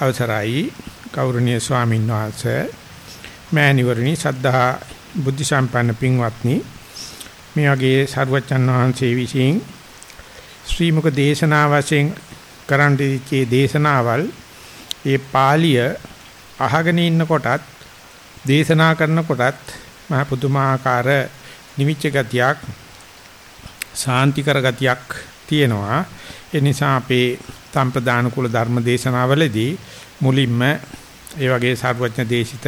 අවසරයි. ගෞරවනීය ස්වාමීන් වහන්සේ මෑණිවරණි සද්ධා බුද්ධ සම්පන්න පින්වත්නි. මේ වගේ සරුවචන් වහන්සේ විසින් ශ්‍රී මුක දේශනා වශයෙන් කරන්න දීච්චේ දේශනාවල් ඒ පාළිය අහගෙන ඉන්න කොටත් දේශනා කරන කොටත් මහ පුදුමාකාර නිමිච්ච ගතියක් ශාන්තිකර ගතියක් තියෙනවා. ඒ නිසා අපේ සම්ප්‍රදාන කුල ධර්ම දේශනාවලදී මුලින්ම ඒ වගේ සර්වඥ දේශිත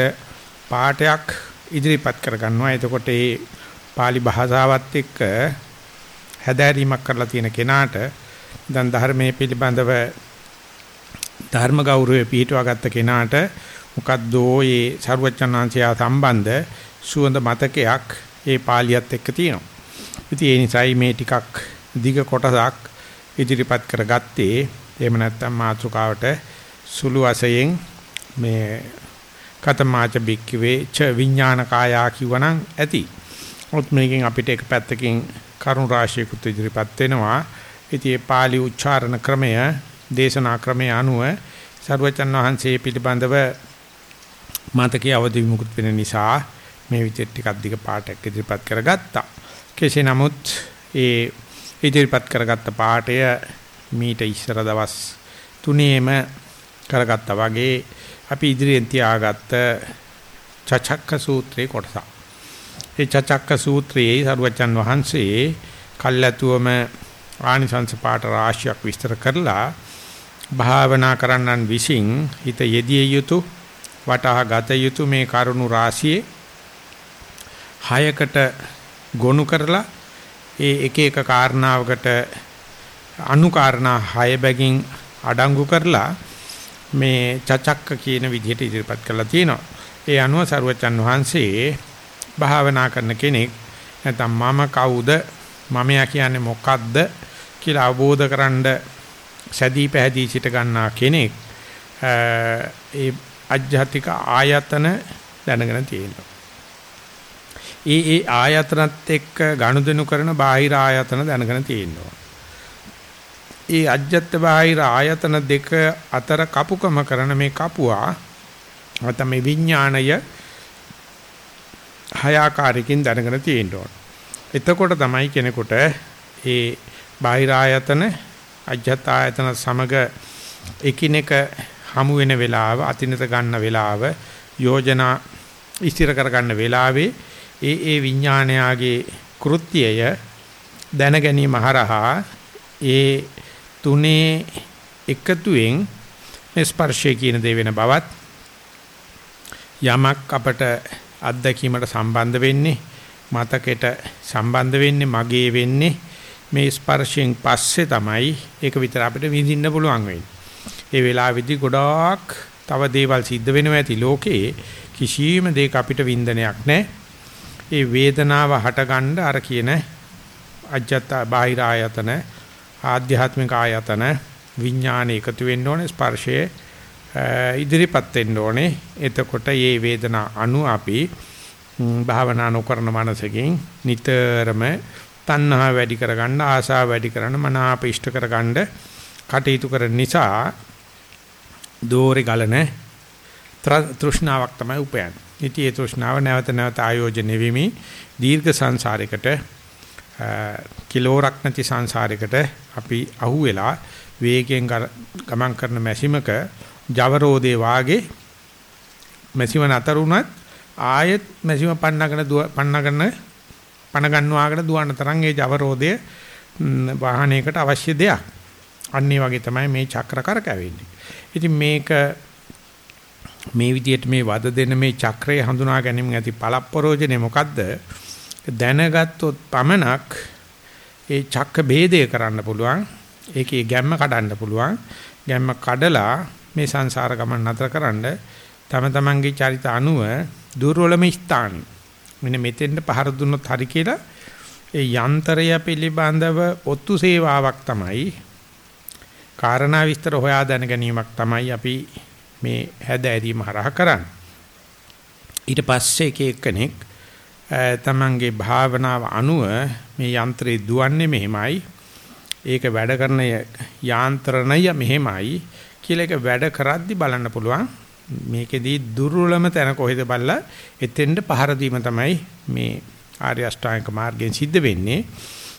පාඩයක් ඉදිරිපත් කර ගන්නවා එතකොට ඒ pāli භාෂාවත් එක්ක හැදෑරීමක් කරලා තියෙන කෙනාට දැන් ධර්මයේ පිළිබඳව ධර්ම ගෞරවය පිහිටුවා ගත්ත කෙනාට මොකද්ද ඒ ਸਰුවචනාංශය සම්බන්ධ සුවඳ මතකයක් ඒ පාළියත් එක්ක තියෙනවා. ඉතින් ඒ නිසායි මේ ටිකක් දිග කොටසක් ඉදිරිපත් කරගත්තේ. එහෙම නැත්නම් මාතෘකාවට සුළු වශයෙන් මේ කතමාච බික්කවේ ච විඥානකායා කිව්වනම් ඇති. ඔත් මේකෙන් අපිට එක පැත්තකින් කරුණ රාශියකුත් ඉදිරිපත් වෙනවා. ඉතින් ඒ පාළි උච්චාරණ ක්‍රමය දේශනා ක්‍රමය අනුව සර්වචන් වහන්සේ පිළිබඳව මාතකයේ අවදි විමුක්ත වෙන නිසා මේ විදිහට ටිකක් දිග පාඩයක් ඉදිරිපත් කරගත්තා. කෙසේ නමුත් ඒ ඉදිරිපත් කරගත්ත පාඩය මීට ඉස්සර දවස් තුනේම කරගත්තා වගේ අපි ඉදිරියෙන් තියාගත්ත චචක්ක සූත්‍රයේ කොටස. ඒ චචක්ක සූත්‍රයේ සරුවචන් වහන්සේ කල්ැතුවම ආනිසංස පාඨ රාශියක් විස්තර කරලා භාවනා කරන්නන් විසින් හිත යෙදිය යුතු වටහා ගත යුතු මේ කරුණු රාශියේ හයකට ගොනු කරලා ඒ එක එක කාරණාවකට අනු කාරණා හය බැගින් අඩංගු කරලා මේ චචක්ක කියන විදිහට ඉදිරිපත් කරලා තියෙනවා. ඒ අනුව සරුවචන් වහන්සේ භාවනා කරන කෙනෙක් නැත්නම් මම කවුද මමයා කියන්නේ මොකක්ද කියලා අවබෝධ කරන්ඩ සැදී පැහැදී සිට ගන්නා කෙනෙක් ඒ අජ්ජාතික ආයතන දැනගෙන තියෙනවා. ඒ ඒ ආයතනත් එක්ක ගනුදෙනු කරන බාහිර ආයතන දැනගෙන තියෙනවා. ඒ අජ්ජත් බාහිර ආයතන දෙක අතර කපුකම කරන මේ කපුවා නැත්නම් මේ විඥාණය හය ආකාරයකින් දැනගෙන තියෙනවා. එතකොට තමයි කෙනෙකුට ඒ බාහිර ආයතන අජ්ජත් ආයතන සමග එකිනෙක හමු වෙන වෙලාව අතිනත ගන්න වෙලාව යෝජනා ඉස්තිර කර ගන්න වෙලාවේ ඒ ඒ විඥානයාගේ කෘත්‍යය දැන ගැනීම හරහා ඒ තුනේ එකතුවෙන් ස්පර්ශය කියන දේ වෙන බවත් යමක් අපට අත්දැකීමට සම්බන්ධ වෙන්නේ මතකයට සම්බන්ධ වෙන්නේ මගේ වෙන්නේ මේ ස්පර්ශයෙන් පස්සේ තමයි ඒක විතර අපිට විඳින්න පුළුවන් වෙන්නේ. ඒ වෙලාවේදී ගොඩාක් තව දේවල් සිද්ධ වෙනවා ඇති ලෝකේ කිසියම් දෙයක අපිට වින්දනයක් නැහැ. ඒ වේදනාව හටගන්න අර කියන අජත්ත බාහිර ආයතන ආධ්‍යාත්මික ආයතන විඥාන එකතු වෙන්න ඕනේ ස්පර්ශයේ ඉදිරිපත් වෙන්න ඕනේ. එතකොට මේ වේදනා අනු අපි භාවනා නොකරන මනසකින් නිතරම තණ්හා වැඩි කරගන්න ආසාව වැඩි කරන මනාප ඉෂ්ට කරගන්න කටයුතු කරන නිසා දෝරේ ගලන තෘෂ්ණාවක් තමයි උපයන්නේ. ඉතින් ඒ තෘෂ්ණාව නැවත නැවත ආයෝජනය වෙමි දීර්ඝ සංසාරයකට කිලෝරක් නැති සංසාරයකට අපි අහුවෙලා වේගයෙන් ගමන් කරන මැසිමක ජවරෝදේ වාගේ මැසිම නතර වුණත් ආයෙත් මැසිම පන්නගෙන පන්නගෙන පණ ගන්නවාකට දුවන්න තරම් ඒ ජවරෝදය වාහනයකට අවශ්‍ය දෙයක්. අන්න වගේ තමයි මේ චක්‍ර කරකැවෙන්නේ. ඉතින් මේක මේ විදිහට මේ වද දෙන මේ චක්‍රය හඳුනා ගැනීම ඇති පළප්පරෝජනේ මොකද්ද? දැනගත්තොත් පමණක් ඒ චක්ක ભેදය කරන්න පුළුවන්. ඒකේ ගැම්ම කඩන්න පුළුවන්. ගැම්ම කඩලා මේ සංසාර ගමන නතරකරනද තම තමන්ගේ චරිත අනුව දුර්වලම ස්ථාන මෙන්න මෙතෙන්ට පහර දුන්නොත් හරි කියලා ඒ යන්ත්‍රය පිළිබඳව ඔත්තු සේවාවක් තමයි කාරණා විස්තර හොයා දැන ගැනීමක් තමයි අපි මේ හැදෑරීම හරහා කරන්නේ ඊට පස්සේ එක එක්කෙනෙක් තමන්ගේ භාවනාව අනුව මේ යන්ත්‍රය දුවන්නේ මෙහෙමයි ඒක වැඩ කරන යාන්ත්‍රණය මෙහෙමයි කියලා එක වැඩ කරද්දි බලන්න පුළුවන්. මේකෙදී දුර්වලම තැන කොහෙද බලලා එතෙන්ට පහර දීම තමයි මේ ආර්ය අෂ්ටාංගික මාර්ගයෙන් සිද්ධ වෙන්නේ.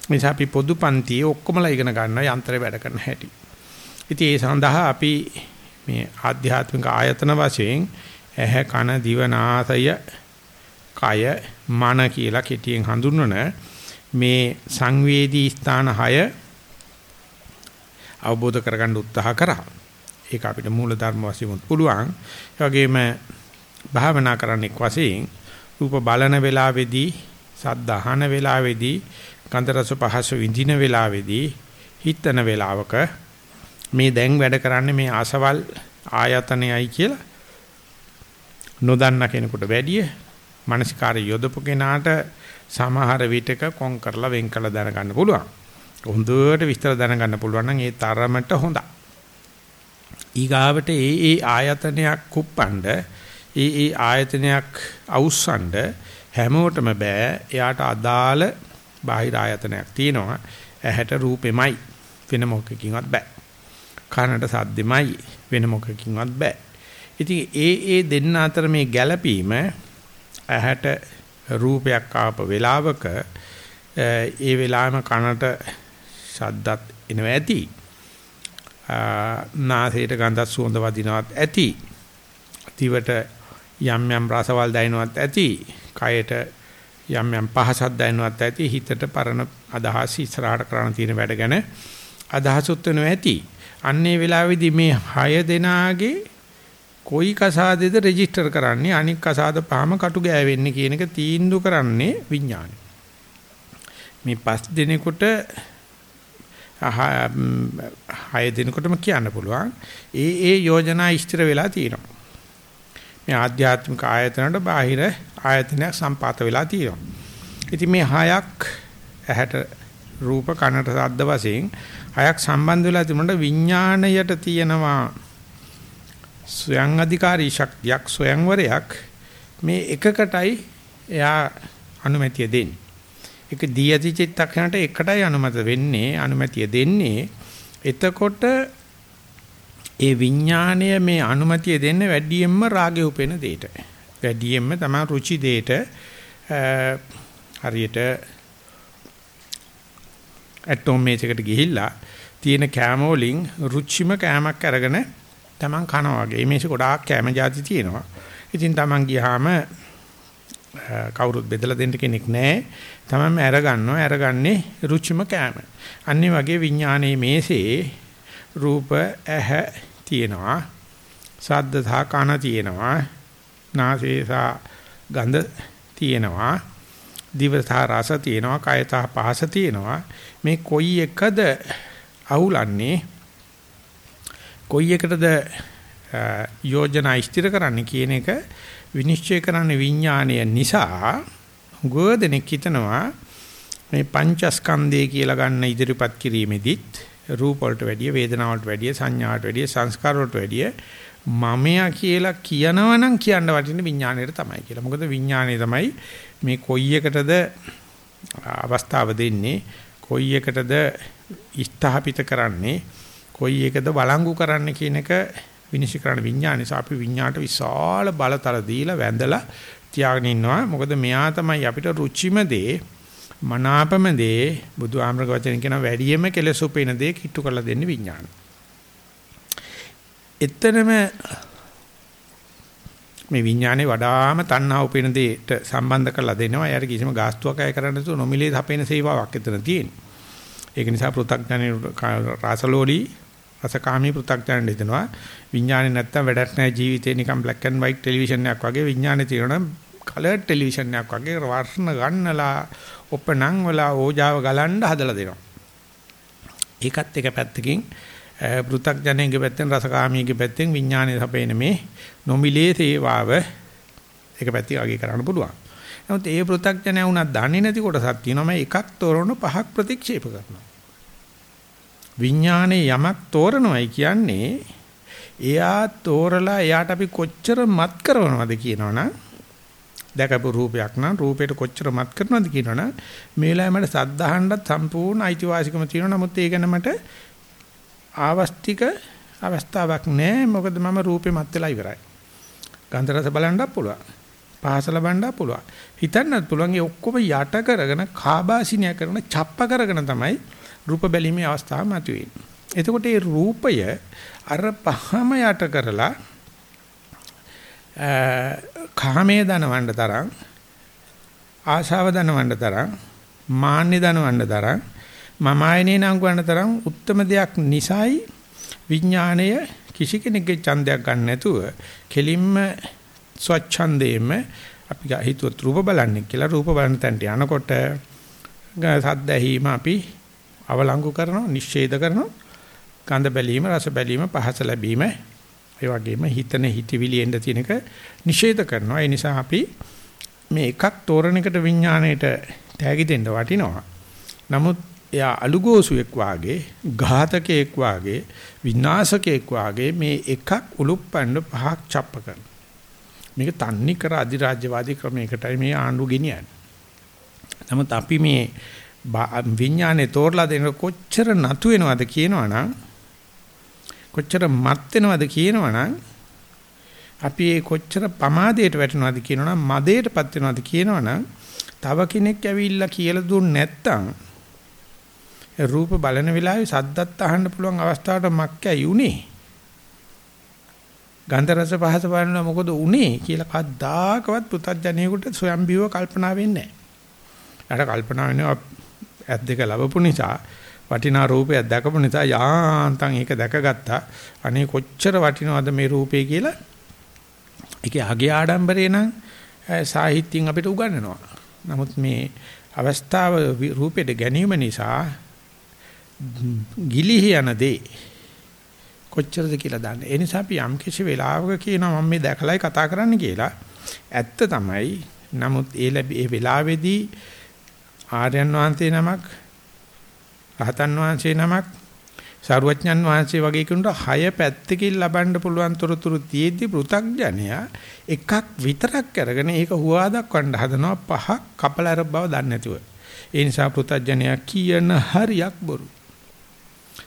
නිසා අපි පොදු පන්තියේ ඔක්කොමලා ඉගෙන ගන්නවා යන්ත්‍රය වැඩ කරන හැටි. ඉතින් ඒ සඳහා අපි මේ ආධ්‍යාත්මික ආයතන වශයෙන් ඇහැ කන දිව නාසය කය මන කියලා කෙටියෙන් හඳුන්වන මේ සංවේදී ස්ථාන 6 අවබෝධ කරගන්න උත්සාහ කරා. ඒක අපිට මූල ධර්ම වශයෙන් පුළුවන්. ඒ වගේම භාවනා කරන්නෙක් වශයෙන් රූප බලන වෙලාවේදී සද්ද අහන වෙලාවේදී ගන්ධ රස පහස විඳින වෙලාවේදී හිතන වෙලාවක මේ දැන් වැඩ කරන්නේ මේ ආසවල් ආයතනයයි කියලා නොදන්න කෙනෙකුට වැඩිය මානසිකාරය යොදපු කෙනාට සමහර විටක කොන් කරලා වෙන් කරලා දැනගන්න පුළුවන්. හොඳට විස්තර දැනගන්න පුළුවන් නම් ඒ තරමට හොඳයි. ඊගාවට ඒ ඒ ආයතනයක් කුප්පණ්ඩ ඒ ඒ ආයතනයක් අවුස්සන්න හැමෝටම බෑ එයාට අදාළ බාහිර ආයතනයක් තියෙනවා ඇහැට රූපෙමයි වෙන මොකකින්වත් බෑ කනට සද්දෙමයි. වෙන මොකකින්වත් බෑ. ඉතින් ඒ ඒ දෙන්න අතර මේ ගැළපීම ඇහැට රූපයක් ආප වෙලාවක ඒ වෙලාවෙම කනට ශබ්දත් එනවා ඇති. නාසයට ගඳක් සුවඳ වදිනවත් ඇති. දිවට යම් යම් රසවල් දැනෙනවත් ඇති. කයට යම් යම් පහසක් දැනෙනවත් ඇති. හිතට පරණ අදහස් ඉස්සරහට කරන්න තියෙන වැඩ ගැන අදහසුත් වෙනවා ඇති. අන්නේ වෙලාවේදී මේ 6 දෙනාගේ කොයි කසාදෙද රෙජිස්ටර් කරන්නේ අනික් කසාද පහම කටු ගෑවෙන්නේ කියන එක තීන්දුව කරන්නේ විඥානය මේ පස් දිනෙකට හය දිනකටම කියන්න පුළුවන්. ඒ ඒ යෝජනා ඉස්තර වෙලා තියෙනවා. මේ ආධ්‍යාත්මික ආයතනවල බාහිර ආයතනයක් සම්පාත වෙලා තියෙනවා. ඉතින් මේ හයක් ඇහැට රූප කනට ශබ්ද වශයෙන් හයක් සම්බන්ධ වෙලා තිබුණාට විඥාණයට තියෙනවා ස්වයං අධිකාරී ශක්තියක් ස්වයංවරයක් මේ එකකටයි එයා අනුමැතිය දෙන්නේ. ඒක දී ඇති චිත්තක්ෂණයට එකටයි අනුමත වෙන්නේ අනුමැතිය දෙන්නේ එතකොට ඒ විඥාණය මේ අනුමැතිය දෙන්නේ වැඩියෙන්ම රාගය උපෙන දෙයට වැඩියෙන්ම තමයි රුචි දෙයට හරියට ඇටෝමේටයකට ගිහිල්ලා තියෙන කෑම වලින් රුචිම කෑමක් අරගෙන Taman කනවා වගේ මේක ගොඩාක් කෑම જાති තියෙනවා ඉතින් Taman ගියාම කවුරුත් බෙදලා දෙන්න කෙනෙක් නැහැ. තමන්ම අරගන්නවා. අරගන්නේ රුචිම කෑම. අන්නේ වගේ විඥානයේ මේසේ රූප ඇහ තියෙනවා. ශබ්ද සහ කන තියෙනවා. නාසය සහ ගඳ තියෙනවා. දිව සහ රස තියෙනවා. කය සහ පහස තියෙනවා. මේ කොයි එකද අහුලන්නේ? කොයි එකටද යෝජනා ඉස්තිර කරන්න කියන එක විනිශ්චය කරන්න විඥාණය නිසා ගෝදෙනෙක් හිතනවා මේ පංචස්කන්ධය කියලා ගන්න ඉදිරිපත් කිරීමේදීත් රූප වලට වැඩිය වේදනා වලට වැඩිය සංඥාවට වැඩිය සංස්කාර වලට වැඩිය මමයා කියලා කියනවනම් කියන්න වටින්නේ විඥාණයට තමයි කියලා. මොකද විඥාණය තමයි මේ කොයි එකටද අවස්ථාව දෙන්නේ කොයි එකටද ඉස්තහපිත කරන්නේ කොයි එකද බලංගු කරන්න කියන එක විනිශ්චය කරන විඥානය අපි විඥාට විශාල බලතල දීලා වැඳලා තියාගෙන ඉන්නවා. මොකද මෙයා තමයි අපිට රුචිම දේ මනාපම දේ බුදු ආමරක වචන කියන වැඩියෙන්ම කෙලෙස් උපේන දේ කිට්ටු කරලා දෙන්නේ විඥාන. එතරම් මේ විඥානේ වඩාම තණ්හා උපේන දෙයට සම්බන්ධ කරලා දෙනවා. එයාට කිසිම ගාස්තුවක් අය කරන්න නැතුව නොමිලේ හපේන සේවාවක් එතන තියෙනවා. ඒක නිසා පෘථග්ජන රාසලෝලි රසකාමී පෘථග්ජනන් හිතනවා විඥානේ නැත්තම් වැඩක් නැහැ ජීවිතේ නිකන් black and white ටෙලිවිෂන් එකක් වගේ විඥානේ තියෙනවා කලර් ටෙලිවිෂන් එකක් වගේ වර්ණ ගන්නලා ඔපණන් වල ඕජාව ගලන්න හදලා දෙනවා ඒකත් එක පැත්තකින් පෘථග්ජනයේ පැත්තෙන් රසකාමීගේ පැත්තෙන් විඥානේ සපේන මේ නොමිලේ සේවාව එක පැත්තකින් අගය කරන්න පුළුවන්. නමුත් ඒ පෘථග්ජනය වුණා දන්නේ නැති කොටසක් තියෙනවා. මම එකක් තෝරන පහක් ප්‍රතික්ෂේප කරනවා. විඥානේ යමක් තෝරනවයි කියන්නේ එයා තෝරලා එයාට අපි කොච්චර මත් කරනවද කියනවනම් දැකපු රූපයක් නම් රූපයට කොච්චර මත් කරනවද කියනවනම් මේ වෙලාවේ මට සද්ධාහන්නත් සම්පූර්ණ අයිතිවාසිකම තියෙනවා. නමුත් ඒ ගැන මට ආවස්තික අවස්ථාවක් නැහැ. මොකද මම රූපේ මත් වෙලා ඉවරයි. ගන්ධ රස බලන්නත් පුළුවන්. පහස ලබන්නත් පුළුවන්. හිතන්නත් පුළුවන් ඒ ඔක්කොම යට කරගෙන කාබාසිනිය කරන ڇප්ප කරගෙන තමයි රූප බැලීමේ අවස්ථාව මතුවෙන්නේ. එතකොට මේ රූපය අර පහම යට කරලා කාමයේ දනවන්න තරම් ආශාව දනවන්න තරම් මාන්නේ දනවන්න තරම් මම ආයනේ නංගවන්න තරම් උත්තරම දෙයක් නිසයි විඥාණය කිසි කෙනෙක්ගේ ඡන්දයක් ගන්න නැතුව කෙලින්ම ස්වච්ඡන්දේම අපි හිතුවත් රූප බලන්නේ කියලා රූප බලන තැනට යනකොට සද්ද ඇහිම අපි අවලංගු කරනවා නිශ්චේද කරනවා. ගඳ බැලීම රස බැලීම පහස ලැබීම ඒ වගේම හිතන හිතවිලි එන්න තියෙන එක නිෂේධ කරනවා. ඒ නිසා අපි මේ එකක් තෝරන එකට විඥාණයට තෑගි දෙන්න වටිනවා. නමුත් එයා අලුගෝසුවෙක් වාගේ ඝාතකයෙක් වාගේ විනාශකයෙක් වාගේ මේ එකක් උලුප්පන්න පහක් ڇප්ප කරනවා. මේක තන්නේ කර අධිරාජ්‍යවාදී ක්‍රමයකටයි මේ ආණ්ඩු ගෙනියන්නේ. නමුත් අපි මේ විඥානේ තෝරලා දෙන කොච්චර නතු වෙනවද කියනවනම් කොච්චර මත් වෙනවද කියනවනම් අපි ඒ කොච්චර පමාදයට වැටෙනවද කියනවනම් මදයටපත් වෙනවද කියනවනම් තව කෙනෙක් ඇවිල්ලා කියලා දුන්නේ නැත්තම් රූප බලන වෙලාවේ සද්දත් අහන්න පුළුවන් අවස්ථාවට මක්කයි උනේ ගන්ධ රස පහස බලනවා මොකද උනේ කියලා කද්දාකවත් පුතත්ජනේකට සොයම්බිව කල්පනා වෙන්නේ නැහැ. අර කල්පනා වෙනවා ඇත් දෙක ලැබපු නිසා වටිනා රූපයක් දැකපු නිසා යාන්තම් ඒක දැකගත්තා. අනේ කොච්චර වටිනවද මේ රූපේ කියලා. ඒකේ අගේ ආඩම්බරේ නම් සාහිත්‍යයෙන් අපිට උගන්වනවා. නමුත් මේ අවස්ථාව රූපෙට ගැනීම නිසා ගිලිහි යන දේ කොච්චරද කියලා දන්නේ. ඒ නිසා අපි යම් කිසි වෙලාවක කියනවා මම මේ දැකලායි කතා කරන්න කියලා. ඇත්ත තමයි. නමුත් ඒ ලැබි ඒ වෙලාවේදී ආර්යයන් වහන්සේ නමක් රහතන් වහන්සේ නමක් සරුවඥන් වහන්සේ වගේ කෙනෙකුට හය පැත්තකින් ලබන්න පුළුවන් තොරතුරු තියෙද්දි පෘ탁ජනයා එකක් විතරක් අරගෙන ඒක හුවා දක්වන්න හදනවා පහක් කපල අර බව දන්නේ නැතුව. ඒ නිසා පෘ탁ජනයා කියන හරියක් බොරු.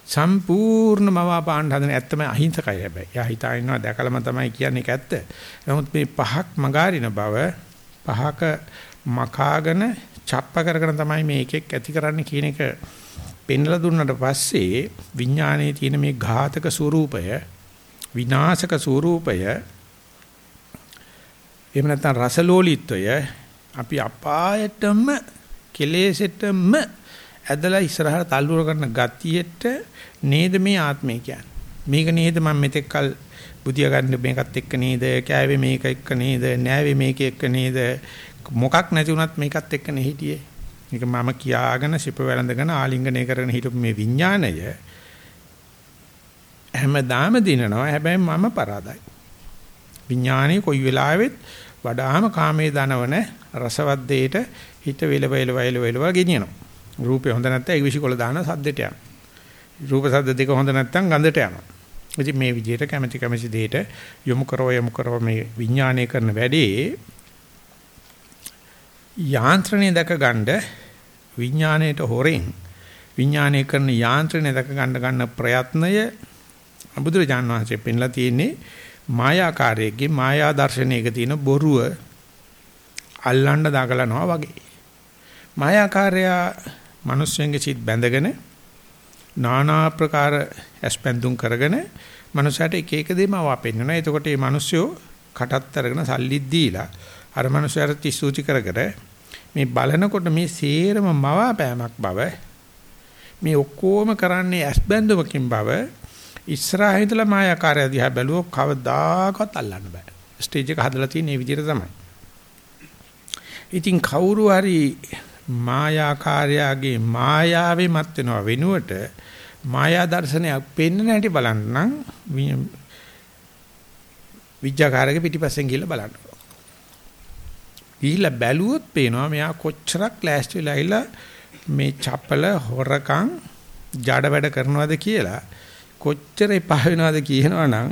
සම්පූර්ණ මවාපාන්න හදන ඇත්තම අහිංසකයි හැබැයි. එයා හිතා ඉන්නවා දැකලම තමයි කියන්නේ ඒක ඇත්ත. නමුත් මේ පහක් මගාරින බව පහක මකාගෙන ڇප්ප කරගෙන තමයි මේ එකෙක් ඇති කරන්න කියන එක පෙන්ලා දුන්නට පස්සේ විඥානයේ තියෙන මේ ඝාතක ස්වરૂපය විනාශක ස්වરૂපය එහෙම නැත්නම් රසලෝලීත්වය අපි අපායටම කෙලෙසටම ඇදලා ඉස්සරහට තල්ලුර කරන ගතියට නේද මේ ආත්මය කියන්නේ? මේක නේද මම මෙතෙක් කල බුදියා ගන්න මේකත් එක්ක නේද? කෑවේ මේක එක්ක නේද? නෑවේ මේක එක්ක නේද? මොකක් නැති වුණත් මේකත් එක්කනේ හිටියේ. මේක මම කියාගෙන සිප වැළඳගෙන ආලිංගනය කරගෙන හිටපු මේ විඥාණය හැමදාම දිනනවා. හැබැයි මම පරාදයි. විඥාණය කොයි වෙලාවෙත් වඩාම කාමයේ දනවන රසවත් දෙයට හිත වෙලව වෙලව වෙලව වෙලව ගෙනියනවා. රූපේ හොඳ නැත්නම් ඒක විසිකොල දාන සද්දෙට යනවා. රූප සද්ද දෙක හොඳ නැත්නම් ගඳට යනවා. ඉතින් මේ විදිහට කැමැති කැමැති දෙයට යොමු කරව යොමු කරව මේ විඥාණය කරන වැඩේ යාන්ත්‍රණය දැක ගන්න විඥාණයට හොරෙන් විඥාණය කරන යාන්ත්‍රණය දැක ගන්න ගන්න ප්‍රයත්නය බුදුරජාණන් වහන්සේ පෙන්ලා තියෙන්නේ මායාකාරයේ මායා දර්ශනයක තියෙන බොරුව අල්ලන්න දඟලනවා වගේ. මායාකාරයා මිනිස්යන්ගේ සිත් බැඳගෙන নানা ආකාර ඇස්පැන්දුම් කරගෙන මනුස්සයට එක එක දේම වපෙන්නවා. එතකොට මේ මිනිස්සු කටත් අරගෙන සල්ලි දීලා අර මනුස්සයාට තිස්සූති කර කර මේ බලනකොට මේ සේරම මවාපෑමක් බව මේ ඔක්කොම කරන්නේ ඇස්බැඳුමකින් බව ඉස්සරහා හිටලා මායාකාරය දිහා බැලුවොත් කවදාකවත් අල්ලන්න බෑ. ස්ටේජ් එක හදලා තියෙන මේ විදිහට තමයි. ඉතින් කවුරු හරි මායාකාරයාගේ මායාවේ මත් වෙනව වෙනුවට මායා දර්ශනයක් පෙන්වන්න හැටි බලන්න නම් විඥාකාරගේ පිටිපස්සෙන් ගිහලා බලන්න. ගිහිල්ලා බැලුවොත් පේනවා මෙයා කොච්චරක් ලෑස්ති වෙලා ඉලා මේ චපල හොරකම් ජඩ වැඩ කරනවද කියලා කොච්චර එපා වෙනවද කියනවනම්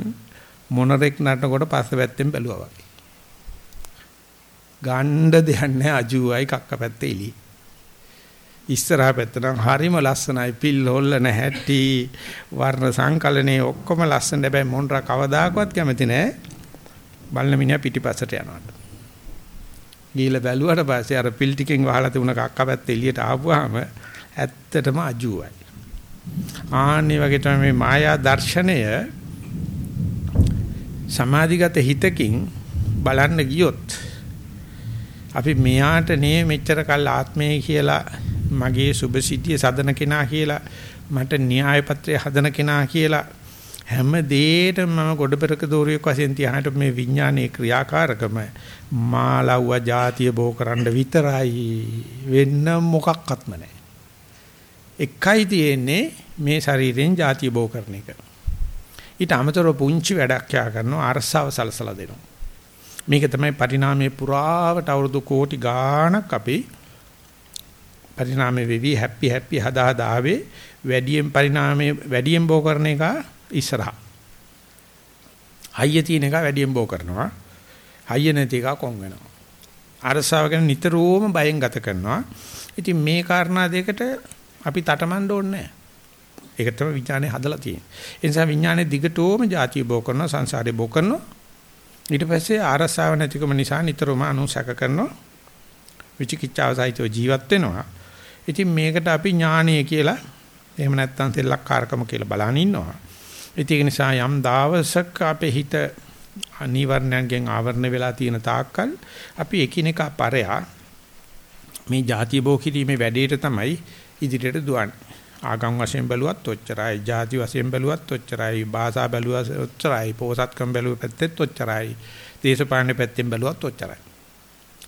මොනරෙක් නටනකොට පස්ස පැත්තෙන් බැලුවා වගේ. ගණ්ඩ දෙයක් නැහැ අජුවයි කක්ක පැත්තේ එළි. ඉස්සරහා පැත්ත නම් හරිම ලස්සනයි. පිල් හොල්ලන හැටි වර්ණ සංකලනේ ඔක්කොම ලස්සන හැබැයි මොන්රා කවදාකවත් කැමති නෑ. බලන මිනිහා පිටිපස්සට යනවාට. ගිහිල්ලා බැලුවට පස්සේ අර පිල් ටිකෙන් වහලා තිබුණ කක්ක පැත්ත එළියට ආපුවාම ඇත්තටම අජුවයි. ආන්නේ වගේ තමයි මේ මායා දර්ශනය සමාධිගත හිතකින් බලන්න ගියොත් අපි මෙයාට නේ මෙච්චර කල් ආත්මය කියලා මගේ සුභසිද්ධිය සදන කෙනා කියලා මට න්‍යාය පත්‍රය හදන කෙනා කියලා හැම දෙයකම මම ගොඩබරක දෝරියක් වශයෙන් තියාහට මේ විඥානයේ ක්‍රියාකාරකම මාලව්ව જાතිය බෝ කරන්න විතරයි වෙන්න මොකක්වත්ම නැහැ. එකයි තියෙන්නේ මේ ශරීරයෙන් જાතිය බෝ කරන එක. ඊට අමතරව පුංචි වැඩක් යා කරනවා අරසාව සලසලා දෙනවා. මේක තමයි පරිණාමයේ පුරාවට අවුරුදු කෝටි ගාණක් අපි පරිණාමයේ වෙවි හැපි හැපි හදා හදා ආවේ වැඩියෙන් පරිණාමයේ වැඩියෙන් බෝ කරන එක ඉස්සරහා. හයිය තියෙන එක වැඩියෙන් බෝ කරනවා. හයිය නැති එක කොන් වෙනවා. අරසාව ගැන නිතරම බයෙන් ගත කරනවා. ඉතින් මේ කාරණා දෙකට අපි තටමඬ ඕනේ නැහැ. ඒක තමයි විඥානේ හදලා තියෙන්නේ. ඒ නිසා විඥානේ දිගටම ಜಾතිය බෝ කරනවා සංසාරේ බෝ කරනවා. ඊට පස්සේ ආරසාව නැතිකම නිසා නිතරම අනුසක කරනවා. විචිකිච්ඡාව සහිතව ජීවත් වෙනවා. ඉතින් මේකට අපි ඥානීය කියලා එහෙම නැත්නම් සෙල්ලක්කාරකම කියලා බලන් ඉන්නවා. ඒක නිසා යම් දවසක අපේ හිත අනිවර්ණයන්ගෙන් ආවරණය වෙලා තියෙන තාක්කල් අපි එකිනෙකා පරයා මේ ಜಾති බෝ කිරීමේ වැඩේට තමයි ඉදිරියට දුවන්නේ. ආගම් වශයෙන් බැලුවත් ඔච්චරයි, ಜಾති වශයෙන් බැලුවත් ඔච්චරයි, භාෂා බැලුවත් ඔච්චරයි, පොසත්කම් බැලුව පැත්තෙත් ඔච්චරයි, දේශපාලන පැත්තෙන් බැලුවත් ඔච්චරයි.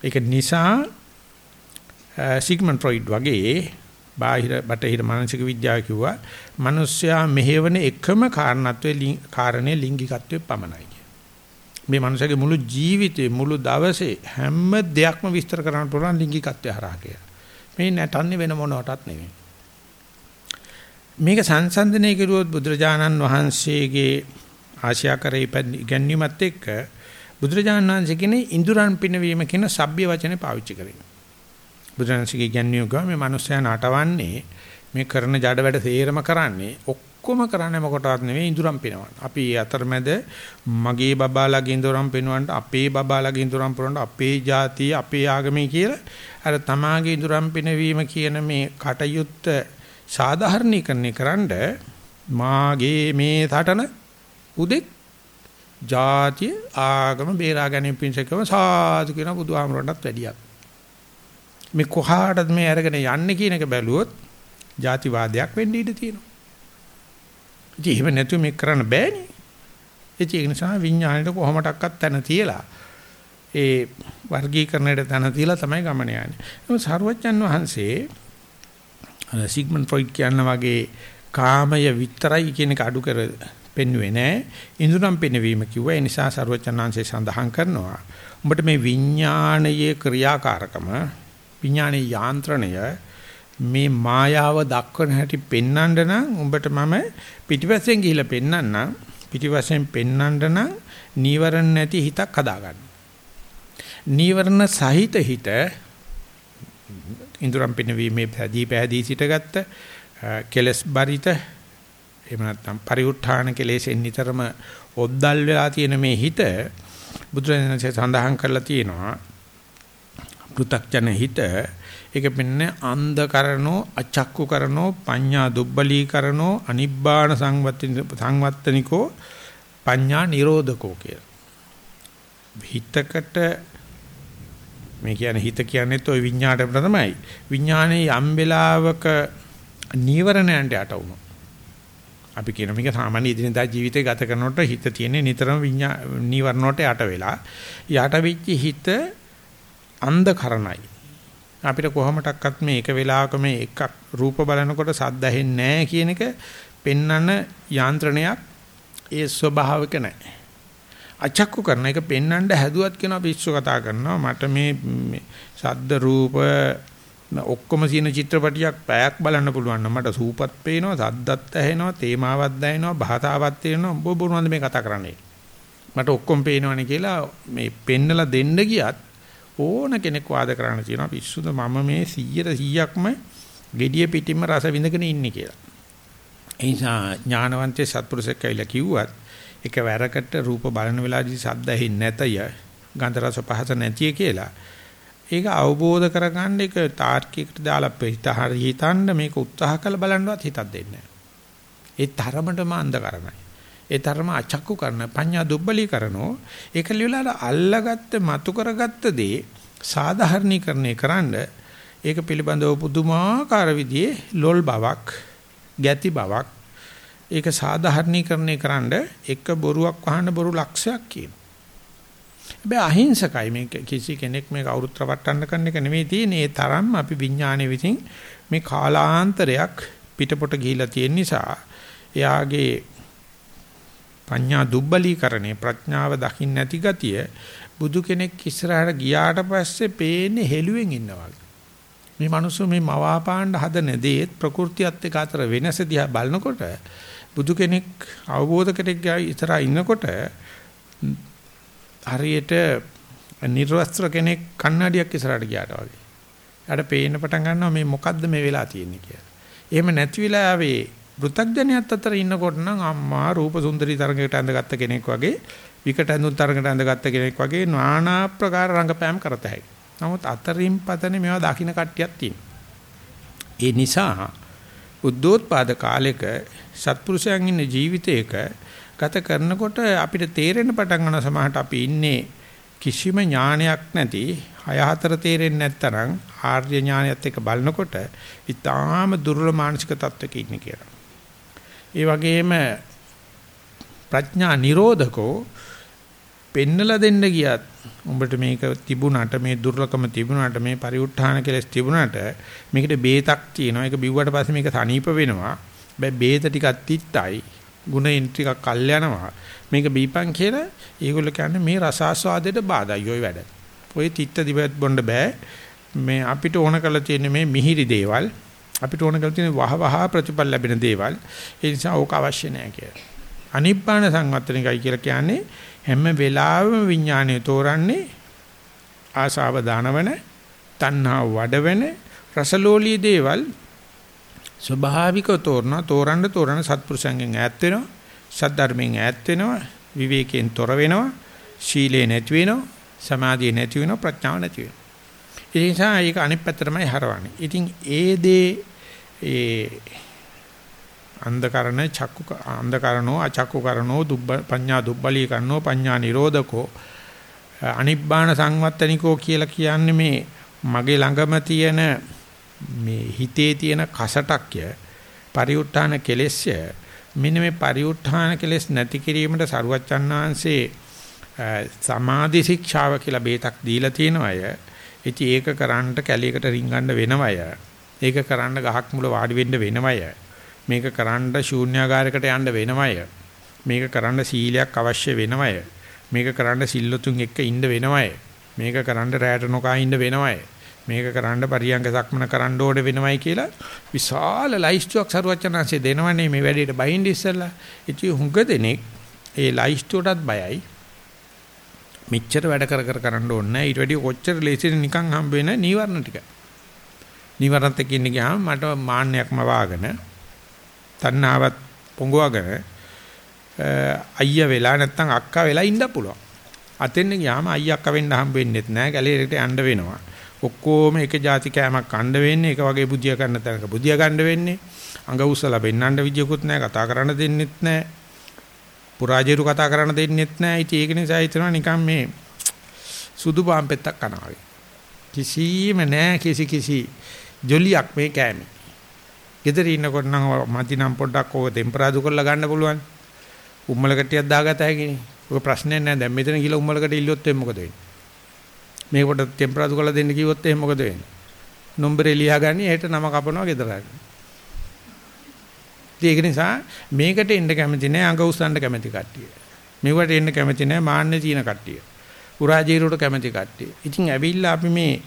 ඒක නිසා Uh, සිග්මන්ඩ් ෆ්‍රොයිඩ් වගේ බාහිර බටහිර මානසික විද්‍යාව කිව්වා මිනිස්සයා මෙහෙවන එකම කාරණත්වයේ කාරණේ ලිංගිකත්වයේ පමණයි. මේ මනුස්සයාගේ මුළු ජීවිතේ මුළු දවසේ හැම දෙයක්ම විස්තර කරන්න පුළුවන් ලිංගිකත්වය හරහා කියලා. මේ නැටන්නේ වෙන මොනකටත් නෙවෙයි. මේක සංසන්දනය කෙරුවොත් බුදුරජාණන් වහන්සේගේ ආශ්‍යාකරේ ඉගැන්වීමත් එක්ක බුදුරජාණන් වහන්සේ කියන්නේ ඉඳුරන් පිනවීම කියන සભ્ય වචනේ පාවිච්චි කරේ. බුදුරජාණන්සේගේ ඉගැන්වීම ගාව මේ මිනිස්සයා නටවන්නේ මේ කරන ජඩ වැඩ තේරම කරන්නේ ඔක්කොම කරන්නේ මොකටවත් නෙවෙයි ඉඳුරම් පිනවන්න. අපි අතරමැද මගේ බබාලාගේ ඉඳුරම් පිනවන්න අපේ බබාලාගේ ඉඳුරම් පිනවන්න අපේ ජාතිය අපේ ආගමේ කියලා අර තමාගේ ඉඳුරම් පිනවීම කියන මේ කටයුත්ත සාධාරණීකරණය කරන්න මාගේ මේ සටන උදෙක් ජාතිය ආගම බේරා ගැනීම පිණිසකම සාදු කියන බුදුහාමරණටත් වැඩියක්. මේ කොහාටද මේ අරගෙන යන්නේ කියන එක බැලුවොත් ජාතිවාදයක් වෙන්න ඉඩ තියෙනවා. ඉතින් එහෙම නැතුව මේක කරන්න බෑනේ. ඒක නිසා විඥාණයට කොහොමඩක්වත් තැන තියලා ඒ වර්ගීකරණයට තැන තියලා තමයි ගමන යන්නේ. ඒක සරුවච්චන් වහන්සේ සිග්මන්ඩ් ෆ්‍රොයිඩ් කියන වගේ කාමය විතරයි කියන එක අඩු කර පෙන්වුවේ නෑ. ඉඳුරම් පෙන්වීම කිව්වා. ඒ නිසා සරුවච්චන්හන්සේ සඳහන් කරනවා. උඹට මේ විඥානයේ ක්‍රියාකාරකම විඥානයේ යාන්ත්‍රණය මේ මායාව දක්වන හැටි පෙන්වන්න නම් උඹට මම පිටිපස්සෙන් ගිහිල්ලා පෙන්වන්නම්. පිටිපස්සෙන් පෙන්වන්න නම් නීවරණ නැති හිතක් හදාගන්න. නීවරණ සහිත හිත ඉඳුරම් පිනවීමේ පැදී පැදී සිටගත්ත කෙලස් බරිත එහෙම නැත්නම් පරිඋත්ථාන කෙලෙසෙන් නිතරම ඔද්දල් වෙලා තියෙන මේ හිත බුදුරජාණන්සේ සඳහන් කරලා තියෙනවා පෘ탁ජන හිත ඒක පෙන්නේ අන්ධ කරනෝ අචක්කු කරනෝ පඤ්ඤා දුබ්බලී කරනෝ අනිබ්බාන සංවත්තනිකෝ පඤ්ඤා නිරෝධකෝ කිය. හිතකට මේ කියන්නේ හිත කියන්නේ toy විඤ්ඤාණයට තමයි. විඤ්ඤාණේ යම් වෙලාවක නීවරණයන්ට යට වුණා. අපි කියන මේක සාමාන්‍ය ඉදිනදා ජීවිතේ ගත කරනකොට හිත තියෙන්නේ නිතරම විඤ්ඤා නීවරණයට යට වෙලා. යට වෙච්ච හිත අන්ධකරණයි. අපිට කොහොමඩක්වත් මේ එක වෙලාවක මේ එකක් රූප බලනකොට සද්ද ඇහෙන්නේ නැහැ කියන එක පෙන්වන යාන්ත්‍රණයක් ඒ ස්වභාවික නැහැ. අචක්කු කරන එක පෙන්වන්න හැදුවත් කියන පිස්සු කතා කරනවා මට මේ ශබ්ද රූප ඔක්කොම සීන චිත්‍රපටියක් පැයක් බලන්න පුළුවන් නම් මට සූපත් පේනවා සද්දත් ඇහෙනවා තේමාවක් දැනෙනවා භාතාවක් තේරෙනවා ඔබ බොරුවන්ද මේ කතා කරන්නේ මට ඔක්කොම පේනවනේ කියලා මේ පෙන්නලා දෙන්න ගියත් ඕන කෙනෙක් වාද කරන්න තියෙනවා පිස්සුද මම මේ 100 100ක්ම gediya පිටින්ම රස විඳගෙන ඉන්නේ කියලා. ඒ නිසා ඥානවන්තේ සත්පුරුෂෙක් කියලා කිව්වත් එක වැරකට රූප බලන වෙලාවදී සද්ද ඇහෙන්නේ නැතය ගන්ධ රස පහස නැතිය කියලා. ඒක අවබෝධ කරගන්න එක තාර්කිකට දාලා හිත හරි හිතන්න මේක උත්සාහ කළ බලන්නවත් හිතක් දෙන්නේ නැහැ. ඒ තරමටම අන්ධකරණයි. ඒ තරම අචක්කු කරන පඤ්ඤා දුබ්බලී කරනෝ ඒක ලියලා අල්ලගත්ත මතු කරගත්ත දේ සාධාරණීකරණය කරන්න ඒක පිළිබඳව පුදුමාකාර විදිහේ ලොල් බවක් ගැති බවක් ඒක සාධාරණීකරණය කරන්න එක බොරුවක් වහන්න බොරු ලක්ෂයක් කියන. හැබැයි අහිංසකයි මේ කිසි කෙනෙක් මේ කවුරුත් රවට්ටන්න කරන එක නෙමෙයි තියෙන්නේ. ඒ තරම් අපි විඥානයේ විසින් මේ කාලාන්තරයක් පිටපොට ගිහිලා තියෙන නිසා එයාගේ පඤ්ඤා දුබ්බලීකරණේ ප්‍රඥාව දකින්න නැති ගතිය බුදු කෙනෙක් ඉස්සරහට ගියාට පස්සේ පේන්නේ හෙළුවෙන් ඉන්නවා මේ මිනිස්සු මේ මවාපාණ්ඩ හදන දේත් ප්‍රകൃතියත් එක්ක අතර වෙනස දිහා බලනකොට බුදු කෙනෙක් අවබෝධ කෙනෙක් ඉස්සරහා ඉන්නකොට හරියට නිර්වස්ත්‍ර කෙනෙක් කන්නඩියක් ඉස්සරහට ගියාට වගේ. ඊට පේන්න පටන් ගන්නවා මේ මොකද්ද මේ වෙලා තියෙන්නේ කියලා. එහෙම නැති වෙලාවේ පෘථග්ජනයත් අතර ඉන්නකොට නම් අම්මා රූප සුන්දරී තරඟයකට ඇඳගත්ත කෙනෙක් වගේ විකට ඇඳුම් තරඟකට ඇඳගත්ත කෙනෙක් වගේ নানা ආකාර රංගපෑම් කරත හැකියි. නමුත් අතරින් පතනේ මේවා දකින්න කට්ටියක් තියෙනවා. ඒ නිසා උද්දෝත්පාද කාලෙක සත්පුරුෂයන් ඉන්න ජීවිතයක ගත කරනකොට අපිට තේරෙන්න පටන් ගන්න සමහරට අපි ඉන්නේ කිසිම ඥානයක් නැති හය හතර තේරෙන්නේ නැත්තරම් ආර්ය ඥානයත් එක්ක බලනකොට ඊටාම දුර්වල මානසික තත්වයක ඉන්නේ කියලා. ඒ වගේම ප්‍රඥා නිරෝධකෝ පෙන්නලා දෙන්න ගියත් උඹට මේක තිබුණාට මේ දුර්ලකම තිබුණාට මේ පරිඋත්ථාන කෙලස් තිබුණාට මේකට බේතක් තියෙනවා. ඒක බිව්වට පස්සේ මේක සනීප වෙනවා. බෑ බේත ටිකක් තිත්තයි. ගුණෙන් ටිකක් කල් යනවා. මේක බීපන් කියලා ඒගොල්ලෝ කියන්නේ මේ රසාස්වාදයට බාධායි ඔය වැඩ. ඔය තිත්ත දිවත් බොන්න බෑ. මේ අපිට ඕන කරලා තියෙන්නේ මේ මිහිරි දේවල්. අපිට ඕන කරලා තියෙන වහ වහ ප්‍රතිඵල ලැබෙන දේවල් ඒ නිසා ඕක අවශ්‍ය නැහැ කියලා. අනිබ්බාන සංවත්තනිකයි කියලා කියන්නේ හැම වෙලාවෙම විඥාණය තෝරන්නේ ආශාව දානවන තණ්හා වඩවන රසලෝලී දේවල් ස්වභාවිකව තෝරන තෝරන්න තෝරන සත්පුරුෂයන්ගෙන් ඈත් වෙනවා සද්ධර්මයෙන් ඈත් වෙනවා විවේකයෙන් තොර වෙනවා ශීලේ නැති වෙනවා සමාධිය නැති වෙනවා ප්‍රඥාව නැති වෙනවා ඒ නිසා ඒක අනිත් පැත්තටමයි හරවන්නේ. ඉතින් ඒ දේ ඒ අන්ධකරණ චක්කු අන්ධකරණෝ අචක්කුකරණෝ දුබ්බ පඤ්ඤා දුබ්බලී කරනෝ පඤ්ඤා නිරෝධකෝ අනිබ්බාන සංවත්තනිකෝ කියලා කියන්නේ මේ මගේ ළඟම තියෙන මේ හිතේ තියෙන කසටක්ය පරිඋත්ථාන කෙලෙස්ය මෙන්න මේ පරිඋත්ථාන කෙලෙස් නැති කිරීමට සරුවච්චන්හන්සේ සමාධි ශික්ෂාව කියලා බේතක් දීලා තියෙනවා අය ඉතින් ඒක කරන්න කැලියකට රින්ගන්න වෙනවය. ඒක කරන්න ගහක් මුල වාඩි වෙන්න වෙනවය. මේක කරන්න ශූන්‍යාකාරයකට යන්න වෙනවය. මේක කරන්න සීලයක් අවශ්‍ය වෙනවය. මේක කරන්න සිල්ලුතුන් එක්ක ඉන්න වෙනවය. මේක කරන්න රැයට නොකා ඉන්න වෙනවය. මේක කරන්න පරියංග සක්මන කරන්න ඕඩ වෙනවයි කියලා විශාල ලයිස්තුවක් සරුවචනාංශේ දෙනවනේ මේ වැඩේට බහින්න ඉස්සෙල්ලා. ඉතින් හුඟ දෙනෙක් ඒ ලයිස්තුවටත් බයයි. මෙච්චර වැඩ කර කර කරන්න ඕනේ නැහැ. ඊට වැඩිය කොච්චර ලේසියෙන් නිකන් හම්බ වෙන නීවරණ ටික. නීවරණත් එක්ක ඉන්න ගියාම මට මාන්නයක්ම වාගෙන තණ්හාවත් පොඟවගෙන අයියා වෙලා නැත්තම් අක්කා වෙලා ඉන්න පුළුවන්. අතෙන් ගියාම අයියා අක්කා වෙන්න හම්බ වෙන්නේත් නැහැ. ගැලේට යන්න වෙනවා. ඔක්කොම එක જાති කෑමක් කන්න වෙන්නේ. එක වගේ බුදියා ගන්න තැනක බුදියා ගන්න වෙන්නේ. අඟ උස්සලා පෙන්නන්න විදියකුත් නැහැ. කතා කරන්න දෙන්නෙත් නැහැ. පුරාජේරු කතා කරන්න දෙන්නෙත් නැහැ. ඉතින් ඒක නිසා හිතනවා නිකන් මේ සුදු පාම්පෙත්තක් කනවා කිසිම නැහැ කිසි කිසි ජොලියක් මේ කෑමේ. ගෙදර ඉන්නකොට නම් මදි නම් පොඩ්ඩක් ඕක ටෙම්පරාදු කරලා ගන්න පුළුවන්. උම්මල කට්ටියක් දාගත හැකිනේ. ඔක ප්‍රශ්නයක් නැහැ. දැන් මෙතන ගිහලා උම්මලකට ඉල්ලුවොත් එම් මොකද වෙන්නේ? මේක පොඩ්ඩක් ටෙම්පරාදු කරලා දෙන්න කිව්වොත් එහෙනම් මොකද වෙන්නේ? නම්බරේ ලියා ගන්න හෙට නම කපනවා ගෙදරට. ඒක නිසා මේකට එන්න කැමති නෑ අඟ උස්සන්න කැමති කට්ටිය. මෙවට එන්න කැමති නෑ මාන්නේ තියෙන කට්ටිය. උරාජීරුවට කැමති කට්ටිය. ඉතින් ඇවිල්ලා අපි මේ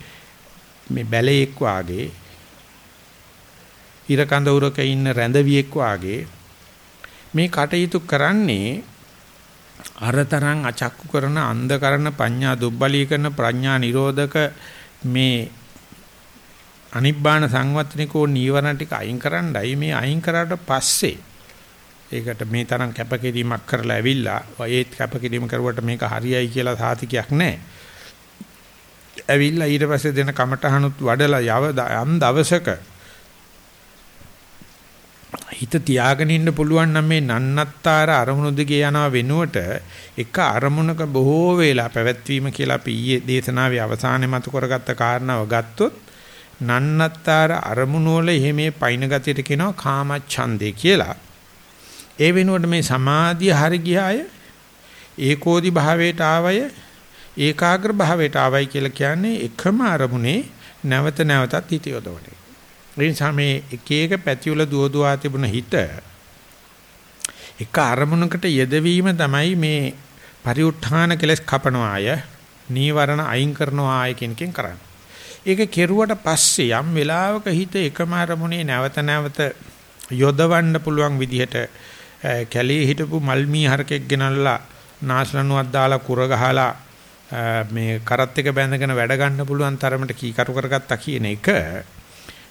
මේ බැලේක් වාගේ ඉර කඳ උරක ඉන්න රැඳවියෙක් වාගේ මේ කටයුතු කරන්නේ අරතරන් අචක්කු කරන අන්ධ කරන පඤ්ඤා දුබ්බලී කරන ප්‍රඥා නිරෝධක මේ අනිබ්බාන සංවත්තනිකෝ නීවරණ ටික අයින් කරන්නයි මේ අයින් කරාට පස්සේ ඒකට මේ තරම් කැපකිරීමක් කරලා ඇවිල්ලා ඒත් කැපකිරීම කරුවට මේක හරියයි කියලා සාතිකයක් නැහැ. ඇවිල්ලා ඊට පස්සේ දෙන කමටහනුත් වඩලා යව යම් දවසක හිත තියාගෙන ඉන්න පුළුවන් නම් මේ නන්නත්තර අරමුණු දිගේ යනවා වෙනුවට එක අරමුණක බොහෝ වේලා පැවැත්වීම කියලා අපි ඊයේ දේශනාවේ අවසානයේ මතු කරගත්ත කාරණාව ගත්තොත් නන්නත්තර අරමුණු වල එහෙමේ පයින් ගතියට කියනවා කාමච්ඡන්දේ කියලා. ඒ වෙනුවට මේ සමාධිය හරි ගියාය ඒකෝදි භාවයට ආවය ඒකාග්‍ර භාවයට ආවයි කියලා කියන්නේ එකම අරමුණේ නැවත නැවතත් හිත යොදවන එක. ඒ නිසා මේ එක එක පැතිවල දුව දුවා තිබුණ හිත එක අරමුණකට යෙදවීම තමයි මේ පරිඋත්ථාන කෙලස් කපනවාය නීවරණ අයින් කරනවාය කියන එකෙන් කරන්නේ. ඒක කෙරුවට පස්සේ යම් වෙලාවක හිත එකම අරමුණේ නැවත නැවත යොදවන්න පුළුවන් විදිහට කැලේ හිටපු මල්මී හරකෙක් ගෙනල්ලා නාශලනුවක් දාලා කුර ගහලා මේ කරත් එක බැඳගෙන වැඩ ගන්න පුළුවන් තරමට කීකරු කරගත්තා කියන එක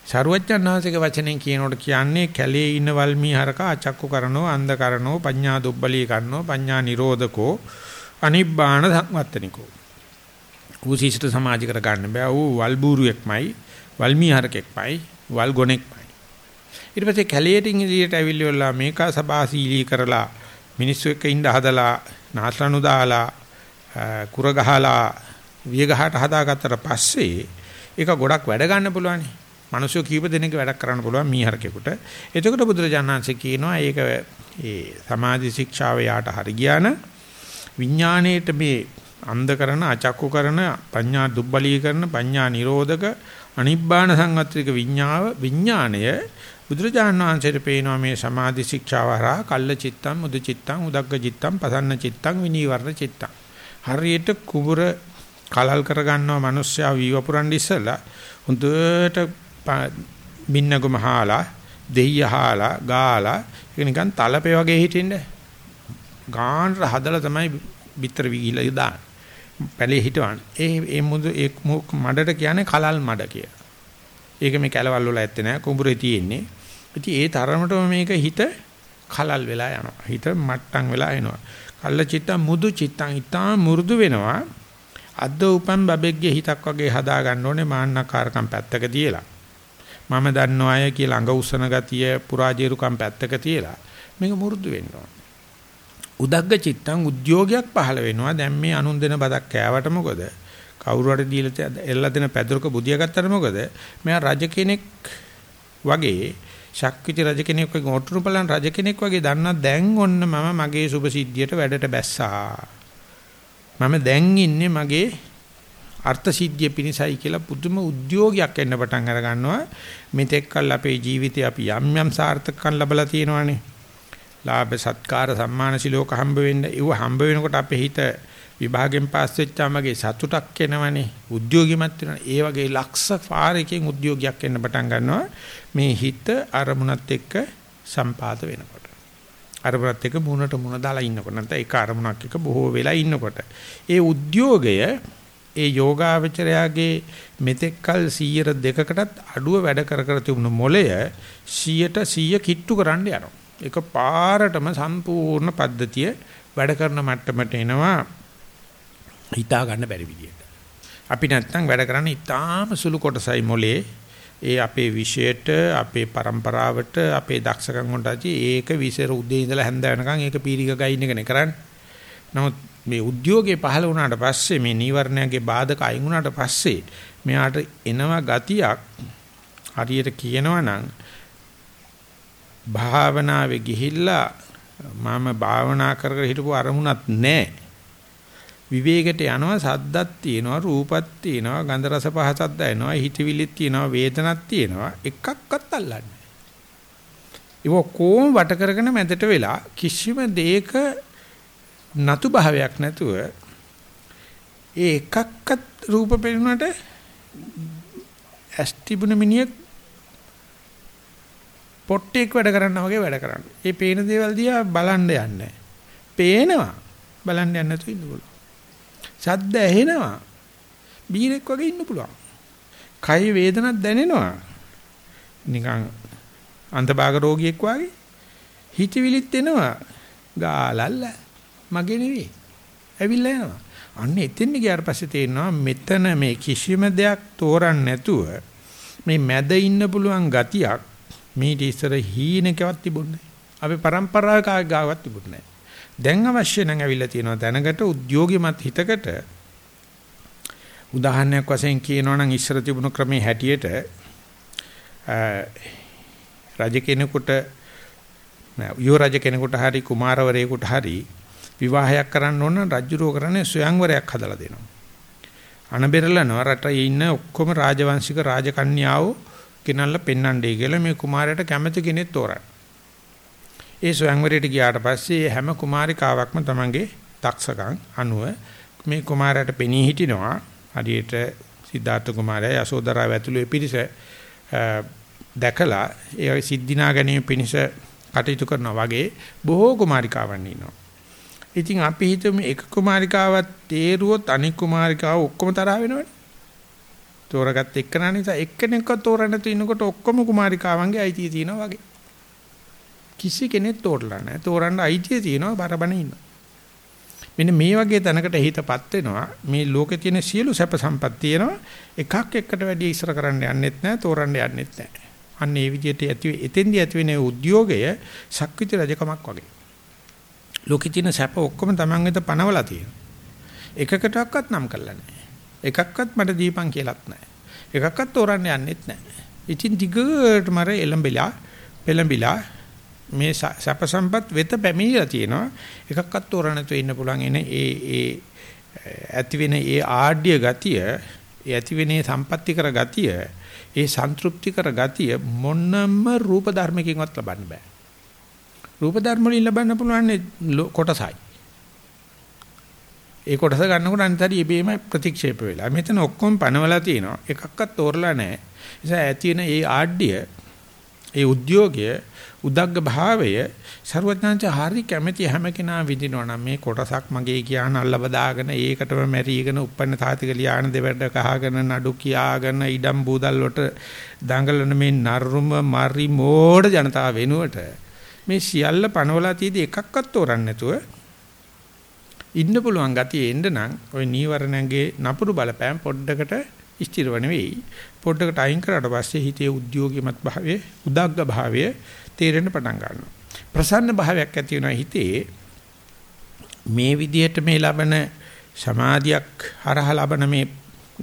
සරුවච්චන්හන්සේක වචනෙන් කියනකොට කියන්නේ කැලේ ඉන්න වල්මී හරක අචක්කු කරනෝ අන්ධ කරනෝ පඤ්ඤා දුබ්බලී කරනෝ පඤ්ඤා නිරෝධකෝ අනිබ්බාන සංවත්තනිකෝ. ඌසීසට සමාජ කර ගන්න බෑ ඌ වල්බూరుෙක්මයි වල්මී හරකෙක්මයි වල් ගොනෙක්මයි ඊට පස්සේ කැලියටින් ඉදිරියට ඇවිල්ලිවලා මේක සබාසීලී කරලා මිනිස්සු එක්ක ඉඳ හදලා නාස්ලනු දාලා කුර ගහලා විය ගහට හදාගත්තට පස්සේ ඒක ගොඩක් වැඩ ගන්න පුළුවන්. මිනිස්සු කීප දෙනෙක් වැඩක් කරන්න පුළුවන් මීහරකෙකුට. එතකොට බුදුරජාණන්සේ කියනවා ඒක ඒ සමාධි ශික්ෂාව යාට හරි ගියාන විඥාණයට මේ අන්ධ කරන අචක්කු කරන පඤ්ඤා දුබ්බලී කරන පඤ්ඤා නිරෝධක අනිබ්බාන සංවත්‍රික විඥාව විඥාණය බුදුරජාණන් වහන්සේට පේනවා මේ සමාධි ශික්ෂාව හරහා කල්ල චිත්තං මුදු චිත්තං උදග්ග චිත්තං පසන්න චිත්තං විනීවරණ චිත්තං. හරියට කුඹුර කලල් කර ගන්නවා මිනිස්සයා වීවපුරන් ඉස්සලා හොඳට බින්නගම හාලා දෙయ్య හාලා ගාලා. ඒක නිකන් තලපේ වගේ හිටින්න. ගානට හදලා තමයි පිටර විගිලා දාන්නේ. පැලේ හිටවන්නේ ඒ ඒ මුදු ඒ මඩට කියන්නේ කලල් මඩ කියලා ඒක මේ කැලවල් වල ඇත්තේ නෑ කුඹුරේ තියෙන්නේ ඉතින් ඒ තරමටම මේක හිත කලල් වෙලා යනවා. හිත මට්ටම් වෙලා එනවා. කල්ල චිත්තං මුදු චිත්තං ඊටා මු르දු වෙනවා. අද්ද උපන් බබෙක්ගේ හිතක් වගේ හදා ගන්න ඕනේ මාන්නකාරකම් පැත්තක තියලා. මම දන්නවා අය කියලා අඟ උස්සන ගතිය පුරාජේරුකම් පැත්තක තියලා මේක මු르දු වෙන්න ඕනේ. උදග්ග චිත්තං උද්‍යෝගයක් පහළ වෙනවා. දැන් මේ අනුන් දෙන බදක් කෑවට මොකද? කවුරු හරි දීලා එල්ල දෙන පැදුරක බුදියා ගත්තට මොකද? මෙයා රජ කෙනෙක් වගේ ශක්විති රජ කෙනෙක් වගේ ඔටුනු බලන් රජ කෙනෙක් වගේ දන්නා දැන් ඔන්න මම මගේ සුභ සිද්ධියට වැඩට බැස්සා. මම දැන් ඉන්නේ මගේ අර්ථ සිද්ධිය පිණිසයි කියලා පුදුම උද්‍යෝගයක් එන්න පටන් අර ගන්නවා. මෙතෙක් කල් අපේ ජීවිතේ අපි යම් යම් සාර්ථකකම් ලැබලා තියෙනවානේ. ලාභ සත්කාර සම්මාන සිලෝක හම්බ වෙන්න. ඒව හම්බ වෙනකොට අපේ හිත විභාගෙන් පාස් වෙච්චාම මගේ සතුටක් එනවනේ. උද්‍යෝගිමත් වෙනවා. ඒ වගේ ලක්ෂ පාරකින් උද්‍යෝගයක් එන්න පටන් ගන්නවා. මේ හිත අරමුණත් එක්ක සම්පාද වෙනකොට. අරමුණත් එක්ක මුණට මුණ දාලා ඉන්නකොට. නැත්නම් ඒක අරමුණක් එක්ක බොහෝ වෙලා ඉන්නකොට. ඒ උද්‍යෝගය ඒ යෝගාවචරයාගේ මෙතෙක්කල් 100 දෙකකටත් අඩුව වැඩ කර කර තිබුණු මොලය 100ට 100 කිට්ටු කරන්න යනවා. ඒක පාරටම සම්පූර්ණ පද්ධතිය වැඩ කරන මට්ටමට එනවා හිතා ගන්න බැරි විදියට. අපි නැත්තම් වැඩ කරන්නේ ඊටාම සුළු කොටසයි මොලේ. ඒ අපේ විෂයට, අපේ પરම්පරාවට, අපේ දක්ෂකම් වලට ඒක විසර උදේ ඉඳලා හැන්ද වෙනකන් ඒක පීරික ගයින් එකනේ කරන්නේ. නමුත් මේ උද්‍යෝගේ පහළ වුණාට පස්සේ මේ නීවරණයගේ බාධක අයින් වුණාට පස්සේ මෙයාට එනවා ගතියක් හරියට කියනවා නම් භාවනාවේ ගිහිල්ලා මම භාවනා කර කර හිටපු අරමුණක් නැහැ විවේකයට යනවා සද්දක් තියෙනවා රූපක් තියෙනවා ගන්ධ රස පහසක් දැනෙනවා හිතවිලිත් තියෙනවා වේදනක් තියෙනවා. එකක්වත් අල්ලන්නේ ඒක කොහොම වට කරගෙන මැදට වෙලා කිසිම දෙයක නතු භාවයක් නැතුව ඒ එකක්වත් රූප පෙනුනට ඇස්තිබුන මිනිහෙක් පොට්ටෙක් වැඩ කරනවා වගේ වැඩ කරනවා. ඒ පේන දේවල් දිහා බලන්න යන්නේ. පේනවා. බලන්න යන්න නැතුව ඉන්න පුළුවන්. සද්ද ඇහෙනවා. බීරෙක් වගේ ඉන්න පුළුවන්. කයි වේදනක් දැනෙනවා. නිකන් අන්තභාග රෝගියෙක් වගේ. හිතවිලිත් එනවා. ගාලල්ල මගේ නෙවෙයි. ඇවිල්ලා යනවා. අන්න එතෙන් ගියාට පස්සේ තේරෙනවා මෙතන මේ කිසිම දෙයක් තෝරන්න නැතුව මේ මැද ඉන්න පුළුවන් ගතියක් මේ ඉස්සර හීනකවත් තිබුණේ නැහැ. අපි પરම්පරාවක ගාවක් තිබුණේ නැහැ. දැන් අවශ්‍ය නම් ඇවිල්ලා තියෙනවා දැනකට උද්‍යෝගිමත් හිතකට උදාහරණයක් වශයෙන් කියනවා නම් ඉස්සර තිබුණු ක්‍රමේ හැටියට රජ කෙනෙකුට යෝ රජ කෙනෙකුට හරි කුමාරවරයෙකුට හරි විවාහයක් කරන්න ඕන රජුරෝ කරන්නේ ස්වයංවරයක් හදලා දෙනවා. අනබෙරලනවා රටේ ඉන්න ඔක්කොම රාජවංශික රාජකන්‍යාවෝ කෙනල්ලා පෙන්නන්නේ කියලා මේ කුමාරයාට කැමති කෙනෙක් තෝරන්න. ඒ ස්වයංවරයට ගියාට පස්සේ හැම කුමාරිකාවක්ම තමන්ගේ දක්ෂකම් අනුව මේ කුමාරයාට පෙනී හිටිනවා. හරියට සිද්ධාර්ථ කුමාරයා යසෝදරාව ඇතුළු පිරිස දැකලා ඒ සිද්ධිනා ගැනීම පිණිස කටයුතු කරනවා වගේ බොහෝ කුමාරිකාවන් ඉන්නවා. ඉතින් අපි හිතමු එක කුමාරිකාවක් තේරුවොත් අනික් කුමාරිකාව ඔක්කොම තරහ වෙනවනේ. තෝරගත්ත එක්කන නිසා එක්කෙනෙක්ව තෝරන්න තිනකොට ඔක්කොම කුමාරිකාවන්ගේ අයිතිය තියෙනවා වගේ. කිසි කෙනෙක් තෝරලා නැහැ. තෝරන්න අයිතිය තියෙනවා බරබන ඉන්නවා. මෙන්න මේ වගේ තැනකට හිතපත් වෙනවා මේ ලෝකේ තියෙන සියලු සැප සම්පත් තියෙනවා එකක් එකට වැඩි ඉස්සර කරන්න යන්නෙත් නැහැ තෝරන්න යන්නෙත් නැහැ. අන්න ඒ විදිහට ඇති එතෙන්දී ඇති වෙන උද්‍යෝගය ශක්විති රජකමක් වගේ. ලෝකේ තියෙන සැප ඔක්කොම Taman වෙත පනවලා තියෙනවා. එකකටවත් නම් කරලා නැහැ. එකක්වත් මට දීපන් කියලාත් නැහැ. එකක්වත් තෝරන්න යන්නෙත් නැහැ. ඉතින් දිගටම අර එලඹිලා පෙලඹිලා මේ සැප සම්පත් වෙත පැමිණිලා තියෙනවා. එකක්වත් තෝරන්න නැතුව ඉන්න පුළුවන් එන ඒ ඒ ඇති වෙන ඒ ආඩ්‍ය ගතිය, ඒ ඇති වෙන සම්පත්‍ති කර ගතිය, ඒ සන්තුප්ති කර ගතිය මොන්නම රූප ධර්මකින්වත් ලබන්න බෑ. රූප ධර්ම වලින් ලබන්න පුළුවන් කොටසයි. ඒ කොටස ගන්නකොට අනිත් හරි ඉබේම ප්‍රතික්ෂේප වෙලා. මෙතන ඔක්කොම පනවලා තියෙනවා. එකක්වත් තෝරලා නැහැ. නිසා ඇති වෙන ඒ ආඩ්‍ය, ඒ උද්‍යෝගය, උදග්ග භාවය ਸਰවඥාන්ච හරි කැමැති හැම කෙනා විඳිනවා නම් මේ කොටසක් මගේ කියන අල්ලව දාගෙන ඒකටම මැරිගෙන උපන්න තාතික ලියාන දෙවැඩ කහගෙන නඩු කියාගෙන ඉඩම් බූදල් වලට දඟලන මේ නරුම මරි මෝඩ ජනතාව වෙනුවට මේ සියල්ල පනවලා තියදී එකක්වත් තෝරන්න නැතුව ඉන්න පුළුවන් ගතිය එන්න නම් ওই නීවරණගේ නපුරු බලපෑම් පොඩ්ඩකට ස්ථිරව නෙවෙයි පොඩ්ඩකට අයින් කරාට පස්සේ හිතේ උද්‍යෝගිමත් භාවය උදග්ග භාවය තේරෙන්න පටන් ගන්නවා. ප්‍රසන්න භාවයක් ඇති වෙනවා හිතේ. මේ විදිහට මේ ලබන සමාධියක් හරහා ලබන මේ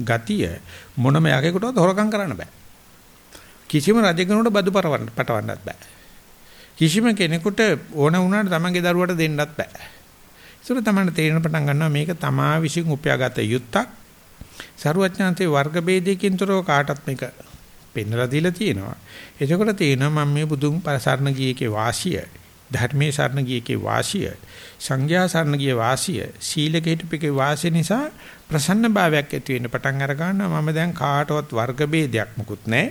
ගතිය මොනම යකෙකුටවත් හොරකම් කරන්න බෑ. කිසිම රජකෙකුට බදු පරවන්න පටවන්නත් බෑ. කිසිම කෙනෙකුට ඕන වුණාට තමන්ගේ දරුවට දෙන්නත් බෑ. ඒසොර තමන්ට තේරෙන පටන් ගන්නවා මේක තමා විසින් උපයාගත යුත්තක්. සරුවඥාන්තේ වර්ග ભેදයකින් තොරව කාටත් මේක පෙන්වලා දීලා තියෙනවා. එතකොට තේනවා මම මේ බුදුන් පරසරණ ගියේකේ වාසිය, ධර්මයේ සරණ ගියේකේ වාසිය, සංඝයා සරණ ගියේ වාසිය, සීලක හිටපිකේ වාසිය නිසා ප්‍රසන්න භාවයක් ඇති වෙන්න පටන් අර ගන්නවා. මම දැන් කාටවත් වර්ග ભેදයක් මුකුත් නැහැ.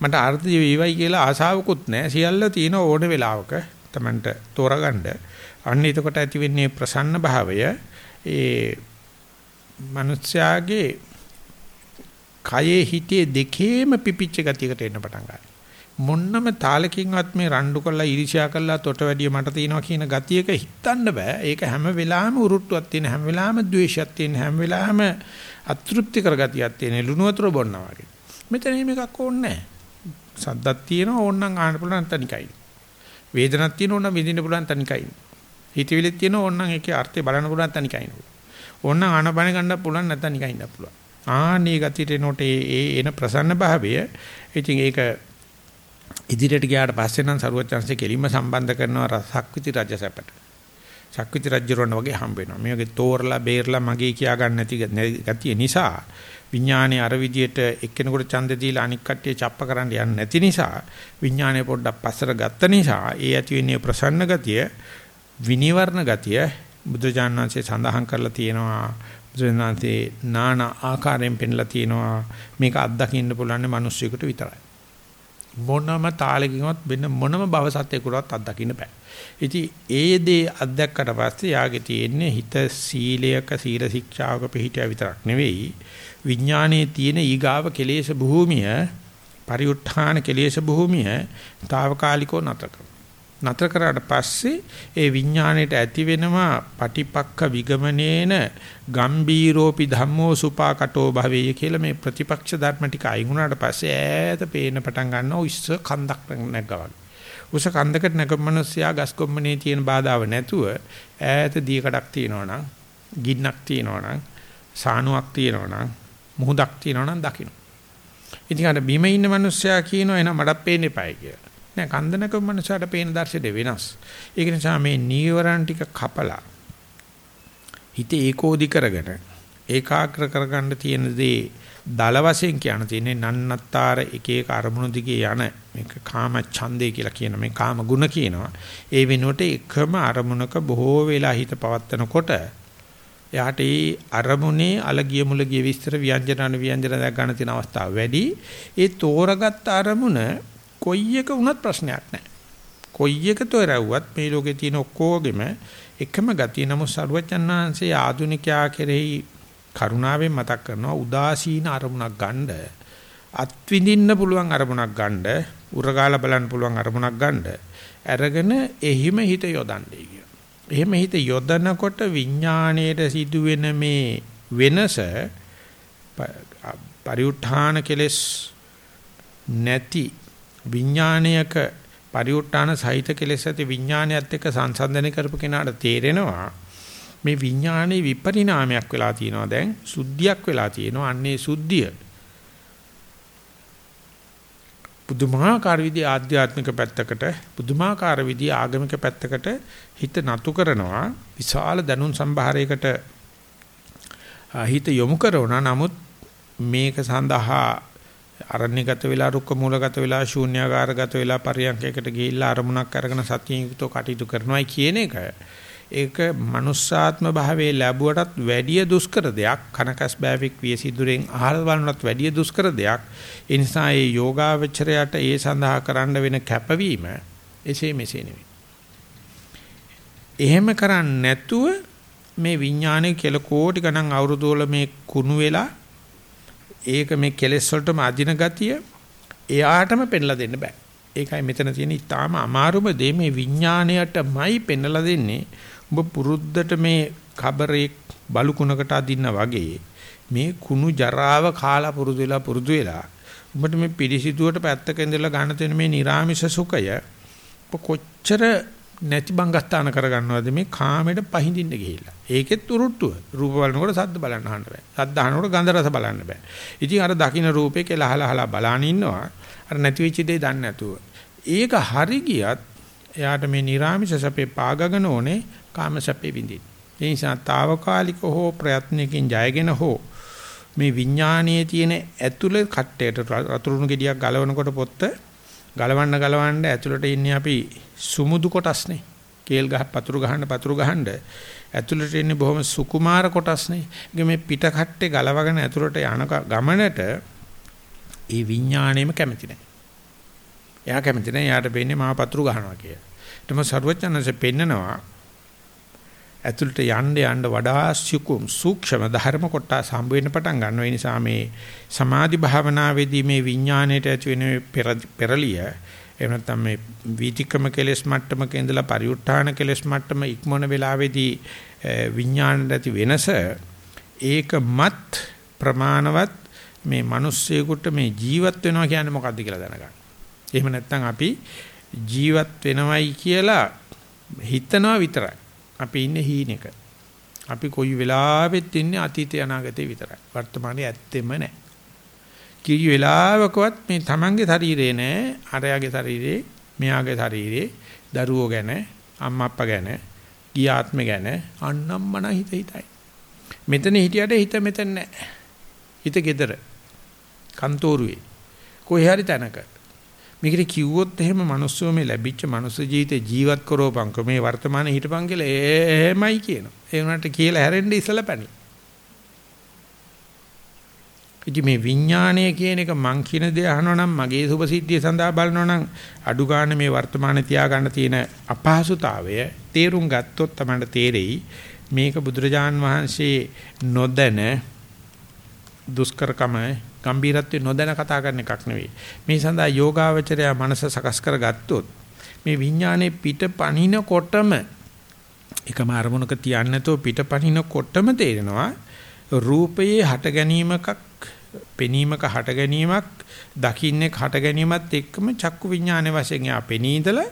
මට අර්ථ වේවයි කියලා ආසාවකුත් නැහැ. සියල්ල තියෙන ඕන වෙලාවක Tamanට තෝරගන්න. අන්න එතකොට ඇති වෙන්නේ ප්‍රසන්න භාවය. ඒ මිනිස්යාගේ කයේ හිතේ දෙකේම පිපිච්ච ගතියකට එන්න පටන් ගන්නවා. මොන්නම තාලකින්වත් මේ රණ්ඩු කරලා ඊර්ෂ්‍යා කරලා තොට වැඩිය මට තියෙනවා කියන ගතියක හිතන්න බෑ. ඒක හැම වෙලාවෙම උරුට්ටුවක් තියෙන හැම වෙලාවෙම ද්වේෂයක් තියෙන හැම වෙලාවෙම අතෘප්ති කර ගතියක් තියෙන ලුණු වතුර බොන්නා වගේ. මෙතන මේකක් ඕනේ නැහැ. සද්දක් තියෙනවා ඕනනම් ආන්න පුළුවන් තනිකයි. වේදනක් තියෙනවා ඕනනම් විඳින්න පුළුවන් තනිකයි. හිතවිලිත් තියෙනවා ඕනනම් ඒකේ අර්ථය බලන්න පුළුවන් තනිකයි. ඕනනම් ආනපන ගන්න පුළුවන් නැත්නම් නිකන් ඉන්න පුළුවන්. ආන්නේ ගතියට එනකොට ඒ එන ප්‍රසන්න භාවය ඉතින් ඒක ඉදිරියට ගියාට පස්සේ නම් සරුවචාන්සේ කෙලින්ම සම්බන්ධ කරනවා රසක්විති රජසැපට. සක්විති රජුරණ වගේ හම්බ වෙනවා. මේ වගේ තෝරලා බේරලා මගේ කියා ගන්න නැති ගතිය නිසා විඥානේ අර විදියට එක්කෙනෙකුට ඡන්ද දීලා අනික් කට්ටිය ڇප්ප කරන්න යන්නේ නැති නිසා විඥානේ පොඩ්ඩක් පස්සට ගත්ත නිසා ඒ ඇති වෙන්නේ ප්‍රසන්න ගතිය විනිවර්ණ ගතිය බුදුජානනාංශේ සඳහන් කරලා තියෙනවා බුදුජානනාංශේ නානා ආකාරයෙන් පෙන්ලා තියෙනවා මේක අත්දකින්න පුළුවන් මිනිස්සුෙකුට විතරයි මොනම තාලකින්වත් වෙන මොනම භව සත්‍යයකටවත් අත්දකින්න බෑ. ඉතින් ඒ දේ අත්දැක්කට පස්සේ යාගේ තියෙන්නේ හිත සීලයක සීල ශික්ෂාවක පිහිටියා විතරක් නෙවෙයි විඥානයේ තියෙන ඊගාව කෙලේශ භූමිය පරිඋත්ථාන කෙලේශ භූමිය తాවකාලිකව නතර කරනවා. නතර කරාට පස්සේ ඒ විඥාණයට ඇති වෙනවා පටිපක්ඛ විගමනේන ගම්බීරෝපි ධම්මෝ සුපාකටෝ භවෙය කියලා මේ ප්‍රතිපක්ෂ ධර්ම ටික අයින් වුණාට පස්සේ ඈත පේන පටන් ගන්නවා ඉස්ස කන්දක් නැග්ගා වගේ. උස කන්දකට නැගමනස්යා ගස්කොම්මනේ තියෙන බාධාව නැතුව ඈත දීකඩක් තියෙනවනම් ගින්නක් තියෙනවනම් සානුවක් තියෙනවනම් මුහුදක් තියෙනවනම් දකින්න. ඉතින් අර බිම ඉන්න මිනිස්සයා කියනවා එහෙනම් මඩක් පේන්න එපායි කියලා. නෑ කන්දනක මනසට පේන දර්ශනේ වෙනස්. ඒක නිසා මේ නීවරණ ටික කපලා හිත ඒකෝදි කරගෙන ඒකාග්‍ර කරගන්න තියෙන දේ දල වශයෙන් කියන තියෙන්නේ නන්නත්තර එක එක අරමුණු දිගේ යන මේක කාම ඡන්දේ කියලා කියන මේ කාම ගුණ කියනවා. ඒ වෙනුවට එකම අරමුණක බොහෝ වෙලා හිත පවත්නකොට එයාට ඒ අරමුණේ අලගිය මුලගිය විස්තර ව්‍යංජන අනු ව්‍යංජන දැක් ගන්න තියෙන අවස්ථාව වැඩි. ඒ තෝරගත් අරමුණ කොයි එක වුණත් ප්‍රශ්නයක් නැහැ. කොයි එක තොරවුවත් මේ ලෝකේ තියෙන ඔක්කොගෙම එකම ගතිය නමුත් සරුවචන්හන්සේ ආදුනිකයා කෙරෙහි කරුණාවෙන් මතක් කරනවා උදාසීන අරමුණක් ගන්න අත්විඳින්න පුළුවන් අරමුණක් ගන්න උරගාලා බලන්න පුළුවන් අරමුණක් ගන්න අරගෙන එහිම හිත යොදන්නේ කියන. එහෙම හිත යොදනකොට විඥාණයට සිදුවෙන මේ වෙනස පරිඋත්ථාන කෙලස් නැති විඥානයක පරිඋත් ทาน සහිත කෙලෙස් ඇති විඥානයත් එක්ක සංසන්දනය කරපු කෙනාට තේරෙනවා මේ විඥානේ විපරිණාමයක් වෙලා තියෙනවා දැන් සුද්ධියක් වෙලා තියෙනවා අන්නේ සුද්ධිය පුදුමාකාර විදිහේ ආධ්‍යාත්මික පැත්තකට පුදුමාකාර විදිහේ ආගමික පැත්තකට හිත නතු කරනවා විශාල දැනුම් සම්භාරයකට හිත යොමු කරනවා නමුත් මේක සඳහා අරණ්‍යගත වෙලා රුක්ක මූලගත වෙලා ශූන්‍යාකාරගත වෙලා පරියන්කයකට ගිහිල්ලා අරමුණක් අරගෙන සතියෙන් යුක්තව කටයුතු කරනවායි කියන එක. ඒක manussාත්ම භාවයේ ලැබුවටත් වැඩිය දුෂ්කර දෙයක්. කනකස් බෑවික් වියසිදුරෙන් අහල් වලනත් වැඩිය දුෂ්කර දෙයක්. ඒ නිසා මේ යෝගාවචරයට ඒ සඳහා කරන්න වෙන කැපවීම එසේ මෙසේ නෙවෙයි. එහෙම කරන්නේ නැතුව මේ විඥානයේ කෙල කෝටි ගණන් අවුරුදු වල මේ කුණු වෙලා ඒක මේ කෙලෙස් වලටම අදින ගතිය එයාටම පෙන්ලා දෙන්න බෑ. ඒකයි මෙතන තියෙන ඊටාම අමාරුම දේ මේ විඥාණයටමයි පෙන්ලා දෙන්නේ. ඔබ පුරුද්දට මේ කබරේ බලුකුණකට අදින්න වගේ මේ කුණු ජරාව කාලා පුරුදු වෙලා පුරුදු වෙලා ඔබට මේ පිළිසිතුවට පැත්තක ඉඳලා ගන්න තියෙන මේ නිර්ාමිෂ සුඛය කොච්චර නැති බංගස්ථාන කරගන්නවද මේ කාමෙට පහඳින්න ගිහිල්ලා. ඒකෙත් උරුට්ටුව. රූප බලනකොට සද්ද බලන්න අහන්න බෑ. සද්ද අහනකොට ගන්ධ රස බලන්න බෑ. ඉතින් අර දකින්න රූපේ කෙලහලහලා බලාන ඉන්නවා. අර නැති වෙච්ච දේ දන්නේ නැතුව. ඒක හරි ගියත් එයාට මේ නිර්ාමිෂ සැපේ පාගගෙන ඕනේ කාම සැපේ විඳින්න. ඒ නිසා తాවකාලික හෝ ප්‍රයත්නකින් ජයගෙන හෝ මේ විඥානයේ තියෙන ඇතුළේ කට්ටයට රතුරුණු ගෙඩියක් ගලවනකොට පොත්ත ගලවන්න ගලවන්න ඇතුළට ඉන්නේ අපි සුමුදු කොටස්නේ. කේල් ගහ පතුරු ගහන්න පතුරු ගහන්න ඇතුළට ඉන්නේ බොහොම සුකුමාර කොටස්නේ. ඒක මේ පිට කට්ටේ ගලවගෙන ඇතුළට යන ගමනට ඒ විඥාණයම කැමති නැහැ. එයා කැමති නැහැ. එයාට වෙන්නේ මාව පතුරු ගහනවා කියලා. ඊටම සර්වඥාන්සේ පෙන්නනවා ඇතුළට යන්න යන්න වඩා සුකුම් සූක්ෂම ධර්ම කොටස හම්බ වෙන්න පටන් ගන්නවා. ඒ නිසා මේ සමාධි භාවනාවේදී මේ විඥාණයට ඇති වෙන පෙරලිය එහෙම නැත්නම් මේ වීතික්‍රම කෙලස් මට්ටමක ඉඳලා පරිඋත් ทาน කෙලස් මට්ටම ඉක්මන වෙලාවේදී විඥාණයට ඇති වෙනස ඒකමත් ප්‍රමාණවත් මේ මිනිස්සෙකුට මේ ජීවත් වෙනවා කියන්නේ මොකද්ද කියලා දැනගන්න. එහෙම නැත්නම් අපි ජීවත් වෙනවයි කියලා හිතනවා විතරයි. අපි ඉන්නේ හීනෙක. අපි කොයි වෙලාවෙත් ඉන්නේ අතීතය අනාගතේ විතරයි. වර්තමානයේ ඇත්තෙම නැහැ. කී වෙලාවකවත් මේ Tamange ශරීරේ නැහැ. අරයාගේ ශරීරේ, මෙයාගේ ශරීරේ, දරුවෝ ගැන, අම්මා අප්පා ගැන, ගිය ආත්ම ගැන අන්නම්මන හිත හිතයි. මෙතන හිටියට හිත මෙතන නැහැ. හිත gedara. කන්තෝරුවේ. කොහේ හරි තැනක. මේකට කිව්වොත් එහෙම මිනිස්සු මේ ලැබිච්ච මනුස්ස ජීවිතේ ජීවත් කරවපන්ක මේ වර්තමානයේ හිටපන් කියලා එහෙමයි කියනවා. ඒ වුණාට කියලා හැරෙන්න ඉස්සලා පැනලා. ඉතින් මේ විඥාණය කියන එක මං කියන දේ අහනවා නම් මගේ සුභසිද්ධිය සඳහා බලනවා නම් අඩු ගන්න මේ වර්තමානයේ තියාගන්න තියෙන අපහසුතාවය තේරුම් ගත්තොත් තමයි තේරෙයි මේක බුදුරජාන් වහන්සේ නොදැන දුෂ්කරකම ගම්බීරත්වය නොදැන කතා කරන එකක් නෙවෙයි. මේ සඳහා යෝගාවචරය මනස සකස් කරගත්තොත් මේ විඥානේ පිට පනිනකොටම එකම අරමුණක තියන්නේ නැතුව පිට පනිනකොටම තේරෙනවා රූපයේ හට ගැනීමක් පෙනීමක හට ගැනීමක් දකින්නේ හට ගැනීමත් එක්කම චක්කු විඥානයේ වශයෙන් යා පෙනී ඉඳලා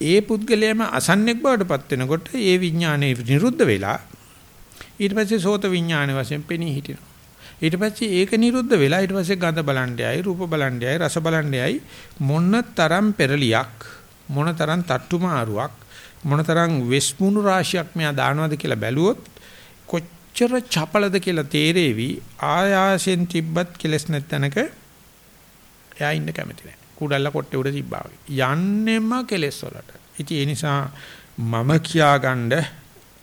ඒ පුද්ගලයාම අසන්නෙක් බවට පත් වෙනකොට ඒ විඥානේ නිරුද්ධ වෙලා ඊට පස්සේ සෝත විඥානයේ වශයෙන් පෙනී හිටිනවා ඊට පස්සේ ඒක නිරුද්ධ වෙලා ඊට පස්සේ ගඳ බලණ්ඩයයි රූප බලණ්ඩයයි රස බලණ්ඩයයි මොන තරම් පෙරලියක් මොන තරම් තට්ටු මාරුවක් මොන තරම් වෙස්මුණු රාශියක් මෙයා දානවද කියලා බැලුවොත් කොච්චර චපලද කියලා තේරෙවි. ආයාසෙන් තිබ්බත් කෙලස් නැත්තනක එයා ඉන්න කැමති නැහැ කුඩල්ල කොට්ටේ උඩ තිබ්බා වගේ. යන්නෙම කෙලස් වලට. ඉතින් ඒ නිසා මම කියාගන්න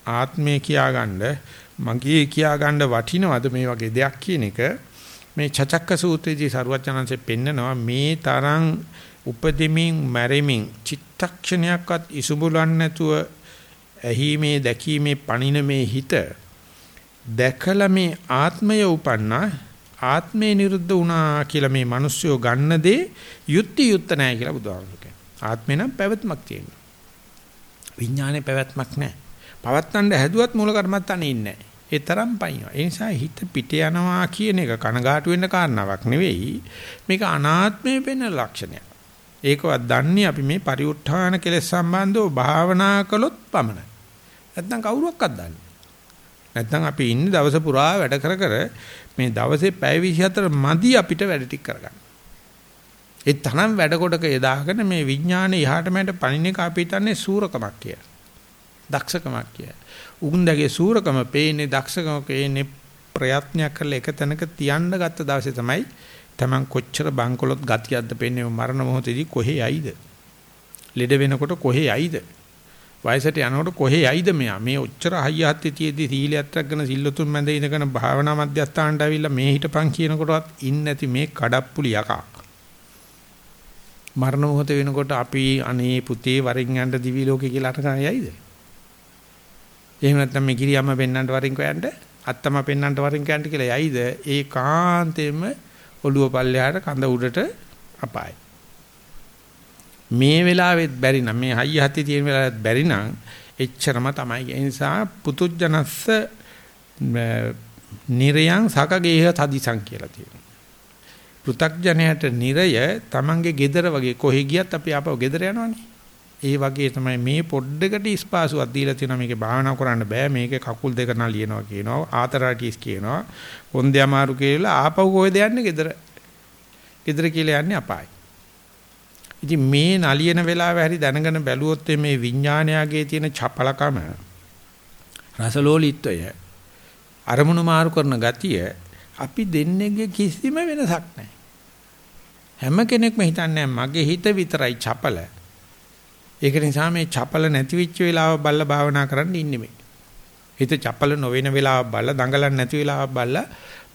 ආත්මය කියාගන්න මගේ කියා ගන්න වටිනවද මේ වගේ දෙයක් කියන එක මේ චචක්ක සූත්‍රයේදී සරුවචනන්සේ පෙන්නනවා මේ තරම් උපදෙමින් මැරෙමින් චිත්තක්ෂණයක්වත් ඉසුබුලන් නැතුව ඇහිමේ දැකීමේ පණින මේ හිත දැකලා මේ ආත්මය උපන්නා ආත්මේ නිරුද්ධ වුණා කියලා මේ මිනිස්සුયો ගන්න දේ යුක්ති යුක්ත නැහැ කියලා බුදුහාමුදුරුවෝ කියනවා. ආත්මේ නම් පැවැත්මක් තියෙනවා. විඥානේ පැවැත්මක් නැහැ. පවත්තන්න හැදුවත් මූල කර්මත්තානේ ඉන්නේ ඒ තරම් පයින්නවා. ඒ නිසා හිත පිට යනවා කියන එක කනගාටු වෙන්න කාරණාවක් නෙවෙයි. මේක අනාත්මයේ වෙන ලක්ෂණයක්. ඒකවත් දන්නේ අපි මේ පරිඋත් ทาน කෙලෙස් සම්බන්ධව භාවනා කළොත් පමණයි. නැත්නම් කවුරුවක්වත් දන්නේ නැත්නම් අපි ඉන්නේ දවස පුරා වැඩ කර කර මේ දවසේ පැය 24 මදි අපිට වැඩ ටික කරගන්න. ඒ තරම් වැඩ කොටක යදාගෙන මේ විඥානේ යහට මට පණින එක අපි හිතන්නේ සූරකමක් කියලා. දක්ෂකමක් කියලා. උගුන්දගේ සූරකම පේන්නේ දක්ෂකම පේන්නේ ප්‍රයත්නයක් කරලා එක තැනක තියන්න ගත්ත දවසේ තමයි Taman කොච්චර බංකොලොත් ගතියක්ද පෙන්නේ මරණ මොහොතේදී කොහේ යයිද? ලෙඩ වෙනකොට කොහේ යයිද? වයසට යනකොට කොහේ යයිද මෙයා? මේ ඔච්චර හයියහත් තියේදී සීලයක් රැගෙන සිල්ලුතුන් මැද ඉඳගෙන භාවනා මධ්‍යස්ථානට ඇවිල්ලා මේ හිටපන් කියනකොටවත් ඉන්නේ නැති මේ කඩප්පුලි යකා. මරණ මොහොත වෙනකොට අපි අනේ පුතේ වරින් යන්න දිවි ලෝකේ කියලා අටකන යයිද? එහෙම නැත්නම් මේ ගිරියම්ම පෙන්නන්නට වරින් කයන්ට අත්තම පෙන්නන්නට වරින් කයන්ට කියලා යයිද? ඒ කාන්තේම ඔළුව පල්ලෙහාට කඳ උඩට අපායි. මේ වෙලාවෙත් බැරි නම් මේ හයිය හති තියෙන වෙලාවෙත් බැරි නම් එච්චරම තමයි. ඒ නිසා පුතුජනස්ස නිරයන් සකගේහ තදිසං කියලා තියෙනවා. පෘ탁ජනයට නිරය තමන්ගේ gedara වගේ කොහෙ ගියත් අපි ආපහු gedara යනවනේ. ඒ වගේ තමයි මේ පොඩ්ඩකට ස්පාසුවක් දීලා තියෙනවා. මේකේ භාවනා කරන්න බෑ. මේකේ කකුල් දෙක නලියනවා කියනවා. ආතරටිස් කියනවා. කොන්දේ අමාරු කියලා ආපහු කොහෙද යන්නේ? ගෙදර. ගෙදර කියලා යන්නේ අපායි. ඉතින් මේ නලියන වෙලාව හැරි දැනගෙන බැලුවොත් මේ විඥානයගේ තියෙන චපලකම රසලෝලීත්වය අරමුණු මාරු කරන ගතිය අපි දෙන්නේගේ කිසිම වෙනසක් නැහැ. හැම කෙනෙක්ම හිතන්නේ මගේ හිත විතරයි චපල. ඒක නිසා මේ චපල නැති වෙච්ච වෙලාව බල්ල භාවනා කරන්න ඉන්නේ මේ. හිත චපල නොවන වෙලාව බල්ල දඟලන්නේ නැති වෙලාව බල්ල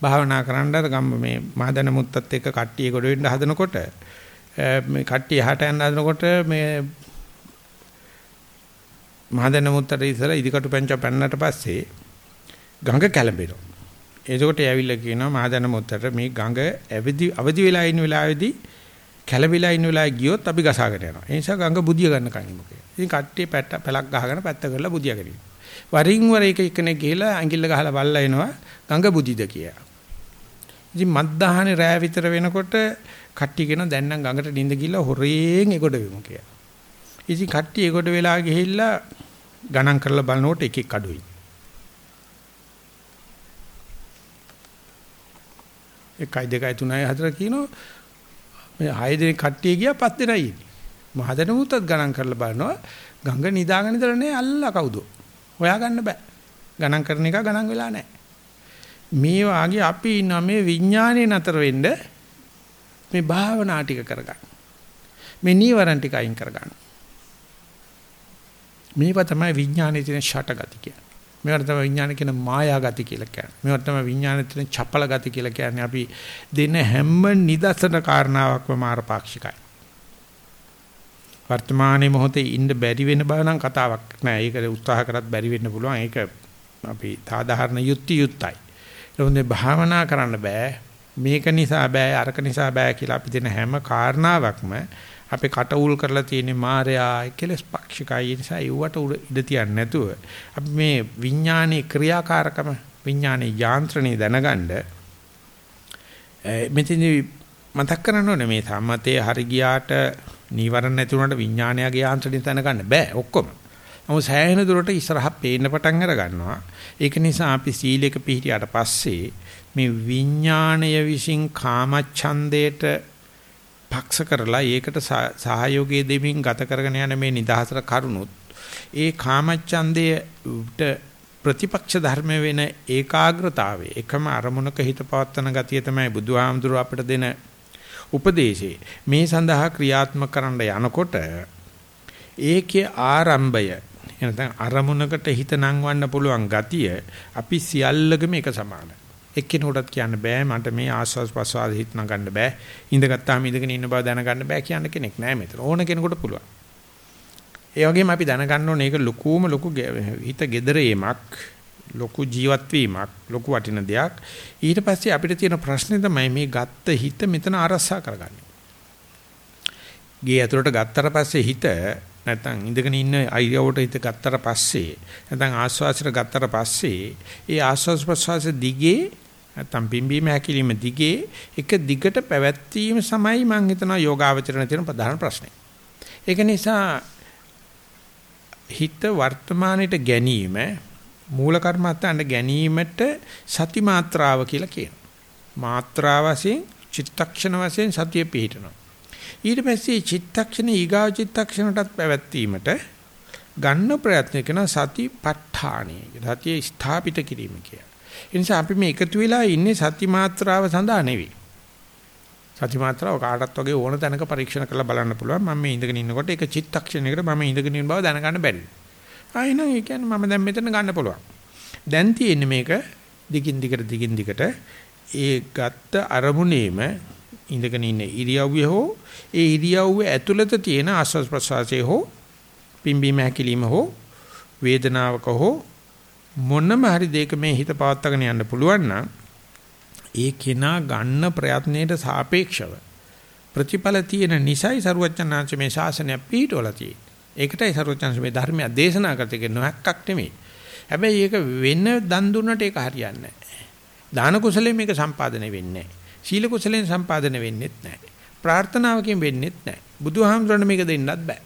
භාවනා කරන්න අර ගම් මේ මහදන මුත්තත් එක්ක කට්ටිය ගොඩ වෙන්න හදනකොට මේ කට්ටිය එහාට යන්න හදනකොට මේ මහදන මුත්තට ඉතල ඉදිකටු පෙන්ච පැන්නට පස්සේ ගඟ කැළඹෙනවා. එතකොට ඇවිල්ලා කියනවා මහදන මුත්තට මේ ගඟ අවදි අවදි වෙලා ඉන්න වෙලාවේදී කැළඹිලා ඉන්න වෙලාවේ ගියොත් අපි ගසාගෙන යනවා. ඒ නිසා ගඟ බුදිය ගන්න කන්නේ මොකද? ඉතින් කට්ටිය පැත්ත පැලක් ගහගෙන පැත්ත කරලා බුදියාගෙන ඉන්නවා. වරින් වර එක එකනේ ගිහලා ඇඟිල්ල ගහලා බල්ලා එනවා ගඟ බුදිද කියලා. ඉතින් මත්දහනේ රෑ විතර වෙනකොට කට්ටිය කියන දැන් නම් ගඟට නිඳ ගිහලා හොරෙන් එගොඩ වෙමු කියලා. ඉතින් කට්ටිය එගොඩ වෙලා ගිහිල්ලා ගණන් කරලා බලනකොට එක එක අඩුයි. එකයි දෙකයි තුනයි හතර කියනවා මේ 6 දෙනෙක් කට්ටිය ගියා 5 දෙනයි ඉන්නේ. මහදැන මුත්තත් ගණන් කරලා බලනවා ගංග නිදාගෙන ඉඳලා නේ අල්ලා කවුද? හොයාගන්න බෑ. ගණන් කරන එක ගණන් වෙලා නැහැ. මේ වාගේ අපි ඉන්න මේ විඥානේ නතර වෙන්න මේ භාවනා ටික කරගන්න. මේ නීවරණ ටික අයින් කරගන්න. මේවා තමයි විඥානයේ තියෙන ෂටගති කියන්නේ. මේවට තමයි විඥාන කියන මායා ගති කියලා කියන්නේ. මේවට තමයි විඥානයේ තියෙන චපල ගති කියලා කියන්නේ. අපි දෙන හැම නිදර්ශන කාරණාවක්ම මාරපාක්ෂිකයි. වර්තමානයේ මොහොතේ ඉන්න බැරි වෙන බව නම් කතාවක් නෑ. ඒක උත්සාහ කරත් බැරි වෙන්න පුළුවන්. ඒක අපි සාධාරණ යුක්ති යුක්තයි. ඒ භාවනා කරන්න බෑ. මේක නිසා බෑ අරක නිසා බෑ කියලා අපි දෙන හැම කාරණාවක්ම අපේ කට උල් කරලා තියෙන මායя කෙලස් පාක්ෂිකයි නිසා ඒවට ඉඩ තියන්නේ නැතුව අපි මේ විඥානයේ ක්‍රියාකාරකම විඥානයේ යාන්ත්‍රණය දැනගන්න මෙතනදී මතක් කරන්න ඕනේ මේ සම්මතයේ හරි ගියාට නීවරණ නැති වුණාට විඥානයගේ යාන්ත්‍රණය දැනගන්න බෑ ඔක්කොම. නමුත් සෑහෙන දුරට ඉස්සරහ පේන්න පටන් අර ගන්නවා. ඒක නිසා අපි සීලයක පිළිහිටියට පස්සේ මේ විඥාණය විසින් කාමච්ඡන්දයට පක්ෂ කරලා ඒකට සහයෝගයේ දෙමින් ගත කරගෙන යන මේ නිදහසට කරුණොත් ඒ කාමච්ඡන්දයට ප්‍රතිපක්ෂ ධර්ම වෙන ඒකාග්‍රතාවය එකම අරමුණක හිත පවත්තන ගතිය තමයි බුදුහාමුදුර අපිට දෙන උපදේශේ මේ සඳහා ක්‍රියාත්මක කරන්න යනකොට ඒකේ ආරම්භය එනතන් අරමුණකට හිත නංවන්න පුළුවන් ගතිය අපි සියල්ලගම එක සමානයි. එක්කෙනෙකුටත් කියන්න බෑ මට මේ ආස්වාස් ප්‍රසවාස හිත නගන්න බෑ. ඉඳගත්තාම ඉඳගෙන ඉන්න බව දැනගන්න බෑ කියන කෙනෙක් නෑ මෙතන. ඕන කෙනෙකුට පුළුවන්. ඒ වගේම අපි දැනගන්න ඕනේ ඒක ලොකුම ලොකු හිත gedereemak ලොකු ජීවත් වීමක් ලොකු වටින දෙයක්. ඊට පස්සේ අපිට තියෙන ප්‍රශ්නේ තමයි මේ ගත්ත හිත මෙතන අරසා කරගන්නේ. ගේ ඇතුළට ගත්තට පස්සේ හිත නැත්නම් ඉඳගෙන ඉන්න අයියවට හිත ගත්තට පස්සේ නැත්නම් ආස්වාසයට ගත්තට පස්සේ ඒ ආස්වාස් ප්‍රසවාස දිගේ නැත්නම් පිම්බීම හැකිලිම දිගේ එක දිගට පැවැත්වීම සමයි මම හිතනවා යෝගාවචරණ තියෙන ප්‍රධාන ප්‍රශ්නේ. ඒක නිසා හිත වර්තමානයේ ගැනීම මූල කර්මත්තන්ට ගැනීමට සති මාත්‍රාව කියලා කියනවා. මාත්‍රා වශයෙන් චිත්තක්ෂණ වශයෙන් සතිය පිහිටනවා. ඊට පස්සේ චිත්තක්ෂණ ඊගාව චිත්තක්ෂණටත් පැවැත්වීමට ගන්න ප්‍රයත්න කරන සතිපට්ඨානයි. සතිය ස්ථාපිත කිරීම කිය. ඒ නිසා අපි මේ එකතු වෙලා ඉන්නේ සති මාත්‍රාව සඳහා නෙවෙයි. සති මාත්‍රාව කාටත් වගේ ඕන තැනක පරීක්ෂණ කරලා බලන්න පුළුවන්. මම මේ ඉඳගෙන ඉන්නකොට ඒක චිත්තක්ෂණයකට මම ඉඳගෙන ඉන්න බව දැනගන්න බැරි. ආයෙන ඒ කියන්නේ මම දැන් මෙතන ගන්න පුළුවන්. දැන් තියෙන්නේ මේක දිගින් දිගට දිගින් දිගට ඒ ගත්ත අරමුණේම ඉඳගෙන ඉන්න ඉරියව්වේ හෝ ඒ ඉරියව්ව ඇතුළත තියෙන ආස්වාස් ප්‍රසවාසයේ හෝ පිම්බීම හැකිලිම හෝ වේදනාවක හෝ මොනම හරි දෙයක මේ හිත පවත්වාගෙන යන්න පුළුවන් නම් ඒ කෙනා ගන්න ප්‍රයත්නයේ සාපේක්ෂව ප්‍රතිඵල තියෙන නිසයි සරුවචනාංශ මේ ශාසනය පිටවලා තියෙන්නේ. ඒකටයි සරුවචනාංශ මේ ධර්මය දේශනා කරතේ නොහැක්කක් නෙමෙයි. හැබැයි ඒක වෙන දන් දුන්නට ඒක හරියන්නේ නැහැ. දාන කුසලයෙන් මේක සම්පාදනය වෙන්නේ නැහැ. සීල කුසලෙන් සම්පාදනය වෙන්නේත් නැහැ. ප්‍රාර්ථනාවකින් වෙන්නේත් නැහැ. බුදුහාමුදුරනේ මේක දෙන්නත් බෑ.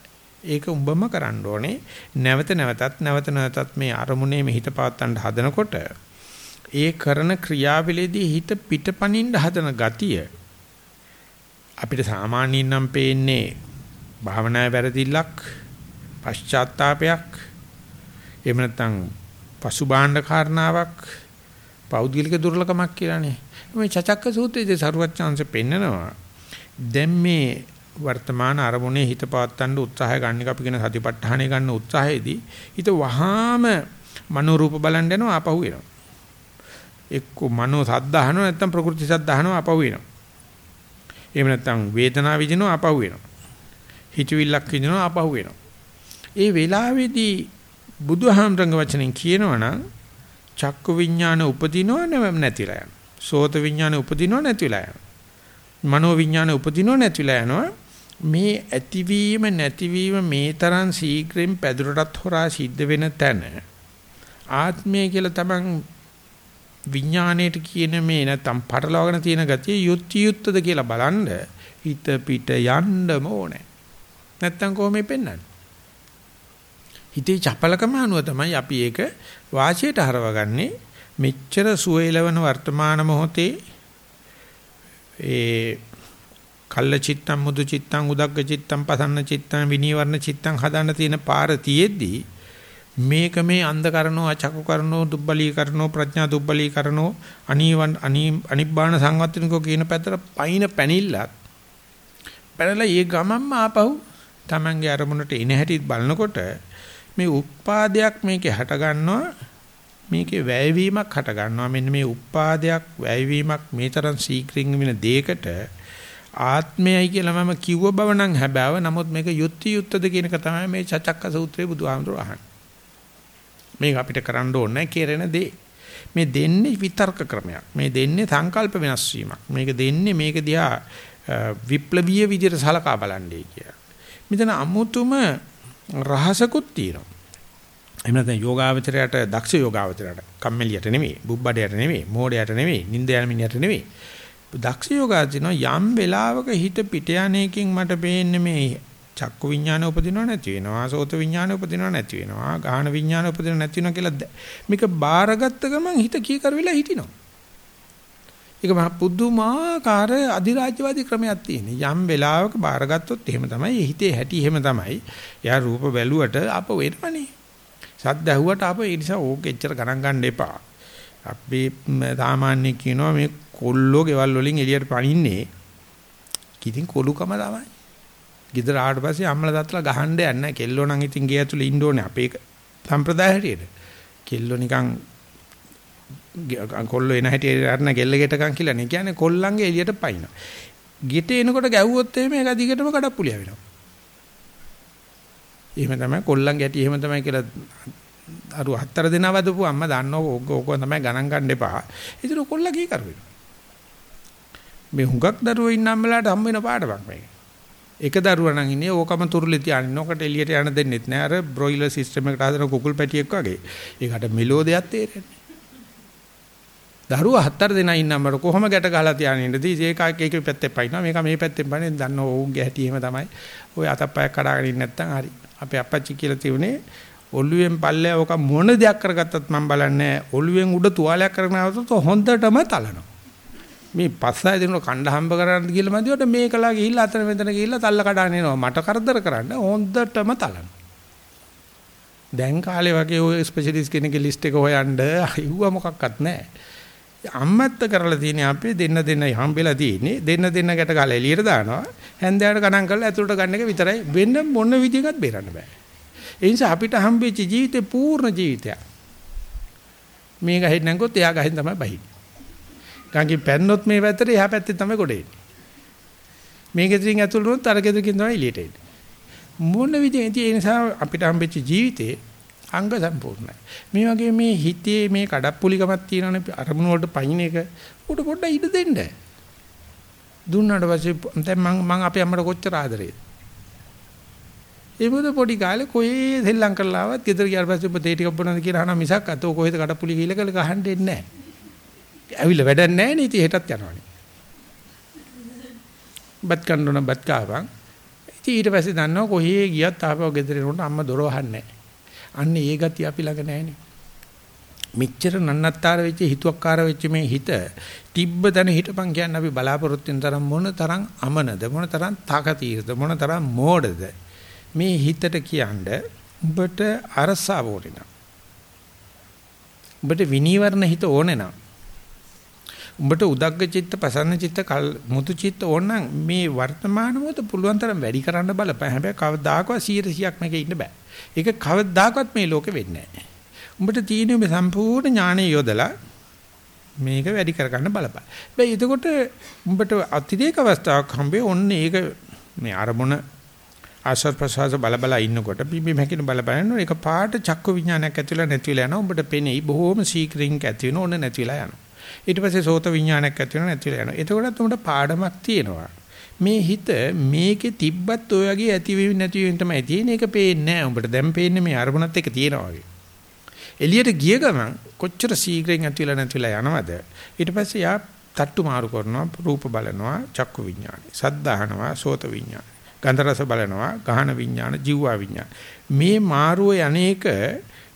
ඒක උඹම කරන්න ඕනේ. නැවත නැවතත් නැවත නැවතත් මේ අරමුණේ හිත පවත්තන්න හදනකොට ඒ කරන ක්‍රියාවලියේදී හිත පිටපණින්න හදන ගතිය අපිට සාමාන්‍යයෙන් නම් පේන්නේ භාවනාවේ වැරදිල්ලක් පශ්චාත්තාවපයක් එහෙම නැත්නම් පසුබාහඬ කාරණාවක් පෞද්ගලික දුර්ලකමක් කියලානේ මේ චචක්ක සූත්‍රයේදී සරුවච්චාන්සේ පෙන්නනවා දැන් මේ වර්තමාන අරමුණේ හිත පවත්තන්න උත්සාහය ගන්න එක අපි කියන සතිපට්ඨානය ගන්න උත්සාහයේදී හිත වහාම මනෝ රූප බලන්න යනවා ආපහු එනවා. එක්ක මනෝ සද්ද අහනවා නැත්නම් ප්‍රകൃති සද්ද අහනවා ආපහු එනවා. එහෙම නැත්නම් වේදනාව විඳිනවා ආපහු එනවා. හිතවිල්ලක් විඳිනවා ආපහු එනවා. ඒ වෙලාවේදී බුදුහාමරංග වචනෙන් කියනවනම් චක්කු විඥාන උපදිනව නැතිලා යනවා. සෝත විඥාන උපදිනව නැතිලා යනවා. මනෝ විඥාන උපදිනව නැතිලා යනවා. මේ ඇතිවීම නැතිවීම මේ තරම් ශීඝ්‍රයෙන් පැදුරටත් හොරා සිද්ධ වෙන තැන ආත්මය කියලා තමන් විඥාණයට කියන මේ නැත්තම් පටලවාගෙන තියෙන ගතිය යුක්ති යුක්තද කියලා බලන්න හිත පිට යන්නම ඕනේ. නැත්තම් කොහොමද පෙන්වන්නේ? හිතේ චපලකම අනුව තමයි අපි ඒක වාසියට හරවගන්නේ මෙච්චර සුවේලවන වර්තමාන මොහොතේ ඒ කල්ල චිත්තම් මුදු චිත්තම් උදග්ග චිත්තම් පසන්න චිත්තම් විනීවරණ චිත්තම් හදන්න තියෙන පාර තියෙද්දි මේක මේ අන්ධ කරනෝ අචක්කු කරනෝ දුබ්බලී කරනෝ ප්‍රඥා දුබ්බලී කරනෝ අනීවන් අනිබ්බාන සංවත්තනිකෝ කියන පැත්තට පයින් පැනිල්ලත් පැනලා ඒ ගමම්ම ආපහු Tamange අරමුණට එන හැටි බලනකොට මේ උත්පාදයක් මේකේ හට ගන්නවා මේකේ වැයවීමක් හට ගන්නවා මෙන්න මේ උපාදයක් වැයවීමක් මේ තරම් ශීක්‍රින් වෙන දෙයකට ආත්මයයි කියලා මම කිව්ව බව නම් හැබෑව. නමුත් මේක යුක්ති යුක්තද කියන එක තමයි මේ චචක්ක සූත්‍රයේ බුදුහාමුදුරුවෝ අහන්නේ. මේක අපිට කරන්න ඕනේ කෙරෙන දේ. මේ දෙන්නේ විතර්ක ක්‍රමයක්. මේ දෙන්නේ සංකල්ප වෙනස් වීමක්. මේක දෙන්නේ මේක දිහා විප්ලවීය විදිහට සලකා බලන්නේ කියලා. මෙතන අමුතුම රහසකුත් තියෙනවා. එහෙම නැත්නම් යෝගාවචරයට දක්ෂ යෝගාවචරයට කම්මැලියට නෙමෙයි, බුබ්බඩයට නෙමෙයි, මෝඩයට නෙමෙයි, නිින්ද යන මිනිහට නෙමෙයි. දක්ෂ යෝගාචින යම් වෙලාවක හිත පිට යන්නේකින් මට පේන්නේ මේ චක්කු විඥාන උපදිනව නැති වෙනවා, සෝත විඥාන උපදිනව නැති වෙනවා, ගාහන විඥාන උපදිනව නැති වෙනවා කියලා මේක බාරගත්ත ගමන් හිත කීකර වෙලා හිටිනවා. ඒක මහ පුදුමාකාර අධිරාජ්‍යවාදී ක්‍රමයක් තියෙන. යම් වෙලාවක බාරගත්තොත් එහෙම තමයි. හිතේ හැටි එහෙම තමයි. එයා රූප බැලුවට අප වෙනවනේ. සද්ද ඇහුවට අප ඒ නිසා ඕක එච්චර ගණන් ගන්න එපා. අපි සාමාන්‍ය කියනවා මේ කොල්ලෝ ගෙවල් වලින් එළියට පනින්නේ. කිතින් කොලුකම තමයි. ගෙදර ආවට පස්සේ අම්මලා තාත්තලා ගහන්න යන්නේ නැහැ. කෙල්ලෝ නම් ඉතින් ගේ ඇතුලේ ඉන්න ඕනේ අපේ සම්ප්‍රදාය හැටියට. කෙල්ලෝ නිකන් කොල්ලෝ එන හැටි අරන ගෙල්ල ගෙටකම් කියලා නේ කියන්නේ කොල්ලන්ගේ එළියට පයින්න. ගෙට එනකොට ගැව්වොත් එහෙම ඒක දිගටම කඩප්පුලිය වෙනවා. එහෙම තමයි කොල්ලන් ගැටි එහෙම තමයි කියලා අර හතර දෙනා වදපු අම්මා දන්නව ඕක ඕක තමයි ගණන් ගන්න එපා. ඒතර කොල්ලා කී කර වෙනවා. මේ හුඟක් දරුවෝ ඉන්න අම්මලාට හම් වෙන පාඩමක් මේක. එක දරුවා නම් ඉන්නේ ඕකම තුරුලේ තියාගෙන ඔකට එළියට යන්න දෙන්නෙත් නෑ අර බ්‍රොයිලර් සිස්ටම් එකට හදන කුකුල් පැටියෙක් වගේ. ඒකට මෙලෝ දෙයක් තේරෙන්නේ. දරුවා හතර දෙනා ඉන්න අම්මර කොහොම ගැට ගහලා තියාගෙන ඉන්නද? ඒක එක පැත්තේ පයින්නවා මේක මේ පැත්තෙන් පයින්නේ දන්න ඕගගේ හැටි එහෙම තමයි. ඔය අතප්පයක් කඩාගෙන ඉන්නේ නැත්නම් හරි. අපේ අපච්චි කියලා තියුනේ ඔළුවෙන් පල්ලෑ ඔක මොන දෙයක් කරගත්තත් මම බලන්නේ ඔළුවෙන් උඩ තුවාලයක් කරගෙන આવතොත් හොඳටම තලනවා. මේ පස්සය දෙනු කණ්ඩ හම්බ කරන්න කියලා මදිවට මේකලා ගිහිල්ලා අතන මෙතන ගිහිල්ලා තල්ල කඩාගෙන එනවා. මට කරදර කරන්න හොඳටම තලනවා. දැන් කාලේ වගේ ඔය ස්පෙෂලිස්ට් කෙනෙක්ගේ ලිස්ට් එක හොයන්න ඉවුව මොකක්වත් නැහැ. අම්මත්ත කරලා තියෙන්නේ අපේ දෙන්න දෙන්න හම්බෙලා තියෙන්නේ දෙන්න දෙන්න ගැට ගාලා එළියට දානවා හැන්දෑවට ගණන් කරලා ඇතුළට ගන්න එක විතරයි වෙන මොන විදිහකට බේරන්න බෑ ඒ නිසා අපිට හම්බෙච්ච ජීවිතේ පූර්ණ ජීවිතයක් මේ ගහෙන් නැංගොත් එයා ගහෙන් තමයි බහින්නේ ගංගි පැන්නොත් මේ පැත්තට එහා පැත්තේ තමයි ගොඩ එන්නේ මේ ගෙදරින් ඇතුළට වුණොත් අර ගෙදරකින් තමයි එළියට එන්නේ මොන විදිහෙන් ඒ නිසා අපිට හම්බෙච්ච ජීවිතේ අංග සම්පූර්ණයි. මේ වගේ මේ හිතේ මේ කඩප්පුලිකමක් තියෙනවනේ අරමුණ වලට පයින් එක උඩ පොඩ්ඩක් ඉඩ දෙන්න. දුන්නාට පස්සේ දැන් මම මම අපේ අම්මට කොච්චර ආදරේද? ඒ මොකද පොඩි කාලේ කොහේ සෙල්ලම් කරලා ආවත් ගෙදර ගියාට පස්සේ ඔබ තේ ටිකක් බොනවද කියලා අහනවා මිසක් අතෝ කොහෙද කඩප්පුලි කියලා කියලා ගහන්න දෙන්නේ නැහැ. ඇවිල්ලා වැඩක් නැහැ නේ ඉතින් හෙටත් යනවනේ. බත් කන්න බත් කාවන්. ඉතින් ඊට පස්සේ දන්නවා කොහේ ගියත් ආපහු ගෙදර එනකොට අම්මා දොර වහන්නේ නැහැ. අන්න ඒ ගතිය අපි ළඟ නැහැනේ. මෙච්චර නන්නත්තර වෙච්ච හිතුවක්කාර වෙච්ච මේ හිත තිබ්බ තැන හිටපන් කියන්නේ අපි බලාපොරොත්තු වෙන තරම් මොන තරම් අමනද මොන තරම් තාකතීරද මොන තරම් මෝඩද මේ හිතට කියන්නේ උඹට අරසාව ඕනේ නම් උඹට විනීවරණ හිත ඕනේ නම් උඹට උදග්ග චිත්ත පසන්න චිත්ත මුතු චිත්ත ඕනනම් මේ වර්තමාන මොහොත පුළුවන් තරම් වැඩි කරන්න බලපෑ හැබැයි කවදාකවත් 100%ක් මේකේ ඉන්න බෑ ඒක කවදාකවත් මේ ලෝකෙ වෙන්නේ නැහැ. උඹට තියෙන මේ සම්පූර්ණ ඥාණය යොදලා මේක වැඩි කරගන්න බලපන්. බෑ එතකොට උඹට අතිරේක අවස්ථාවක් හම්බේ ඔන්න ඒක මේ අරමුණ ආශ්‍රත් ප්‍රසවාස බල බල ඉන්නකොට බිම්බි මැකින බල බලන එක පාට චක්ක විඥානයක් ඇතුළේ නැතිවිලා යනවා. උඹට පෙනෙයි බොහොම සීක්‍රින් ඇති වෙන ඕන නැතිවිලා යනවා. ඊට පස්සේ සෝත විඥානයක් ඇති වෙන නැතිවිලා යනවා. එතකොටත් උඹට පාඩමක් තියෙනවා. මේ හිත මේකේ තිබ්බත් ඔය වගේ ඇතිවීම නැතිවීම තමයි තියෙන එක පේන්නේ නැහැ. උඹට දැන් පේන්නේ මේ අරමුණත් එක තියෙනවා වගේ. එළියට ගිය ගමන් කොච්චර ශීඝ්‍රයෙන් ඇතිවිලා නැතිවිලා යනවද? ඊට පස්සේ යා තට්ටු මාරු කරනවා, රූප බලනවා, චක්කු විඥානයි. සද්ද අහනවා, සෝත විඥානයි. ගන්ධ රස බලනවා, ගහන විඥාන, ජීවා විඥාන. මේ මාරුව යන්නේක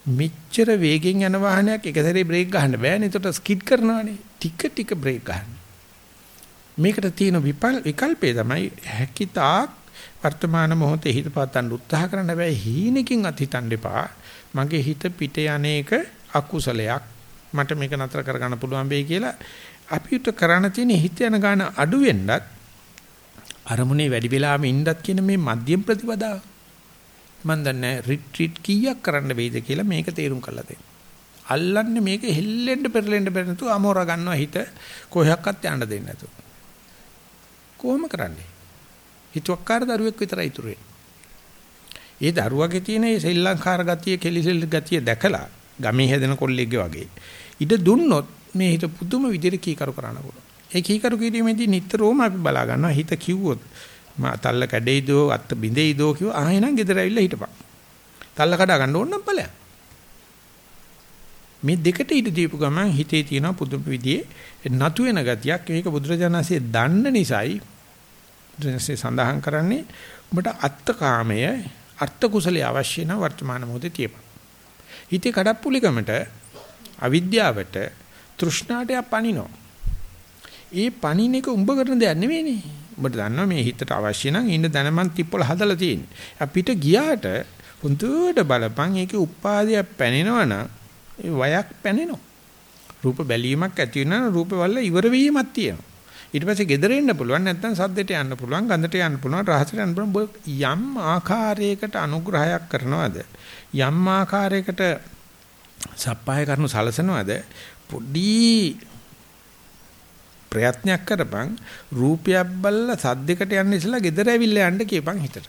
මෙච්චර වේගෙන් යන වාහනයක් එක සැරේ බ්‍රේක් ගහන්න බෑනේ. ඒකට ස්කිඩ් කරනවානේ. ටික ටික බ්‍රේක් ගන්න. මේකට තියෙන විකල්පේ තමයි හැකිතාක් වර්තමාන මොහොතේ හිත පවත්වන්න උත්සාහ කරන්න බෑ හීනකින් අත් හිතන්න එපා මගේ හිත පිට යන්නේක අකුසලයක් මට මේක නතර කරගන්න පුළුවන් වෙයි කියලා අපිට කරන්න තියෙන හිත යන ගාන අඩු වෙන්නත් අරමුණේ වැඩි වෙලාවෙ ඉන්නත් කියන මේ මධ්‍යම ප්‍රතිපදාව මම දන්නේ රිට්‍රීට් කීයක් කරන්න වෙයිද කියලා මේක තේරුම් කරලා දෙන්න අල්ලන්නේ මේක හෙල්ලෙන්න පෙරලෙන්න බැරි නැතුව අමෝර ගන්නවා හිත කොහොක්වත් යන්න දෙන්නේ නැතුව. කොහොම කරන්නේ? හිතුවක්කාර දරුවෙක් විතරයි ඉතුරු ඒ දරුවගේ තියෙන මේ ශ්‍රී ලංකාර ගතිය කෙලිසෙල් ගතිය දැකලා ගමේ හැදෙන කොල්ලෙක්ගේ වගේ ඉඩ දුන්නොත් මේ හිත පුදුම විදිහට කීකරු කරන්න පුළුවන්. ඒ කීකරු කිරීමේදී නිතරම අපි බලා ගන්නවා හිත කිව්වොත් මා තල්ල කැඩෙයිදෝ අත් බිඳෙයිදෝ කිව්ව ආයෙනම් ගෙදර ඇවිල්ලා හිටපන්. තල්ල කඩා ගන්න ඕන නම් ඵලයක්. මේ දෙකට ඉඳ දීපු ගමන් හිතේ තියෙන පුදුම විදිහේ නතු වෙන ගතියක් මේක බුදුරජාණන්සේ දන්න නිසායි බුදුරජාණන්සේ සඳහන් කරන්නේ උඹට අත්කාමය අර්ථ කුසලයේ අවශ්‍ය නැ වර්තමාන මොහොතේ තියපන්. හිතේ කඩප්පුලිකමට අවිද්‍යාවට තෘෂ්ණාට පනිනෝ. ඒ පනින එක උඹ කරන දෙයක් නෙවෙයිනේ. උඹට දන්නවා මේ හිතට අවශ්‍ය නම් ඉන්න දැනමන් තිප්පල හදලා තියෙන්නේ. අපිට ගියාට හුදුට බලපන් ඒකේ උපාදයක් පැනෙනවනම් ඒ වයක් පැනෙනවා. රූප බැලීමක් ඇති වෙනවා රූප වල ඉවර වීමක් තියෙනවා. ඊට පස්සේ gedere එන්න පුළුවන් නැත්නම් සද්දෙට යන්න පුළුවන් ගඳට යන්න පුළුවන් රහසට යන්න පුළුවන් යම් ආකාරයකට අනුග්‍රහයක් කරනවද යම් ආකාරයකට සප්පාය කරනු සලසනවද පොඩි ප්‍රයත්නයක් කරපන් රූපයක් බල්ලා සද්දයකට යන්න ඉස්සලා gedara ඇවිල්ලා යන්න කියපන් හිතට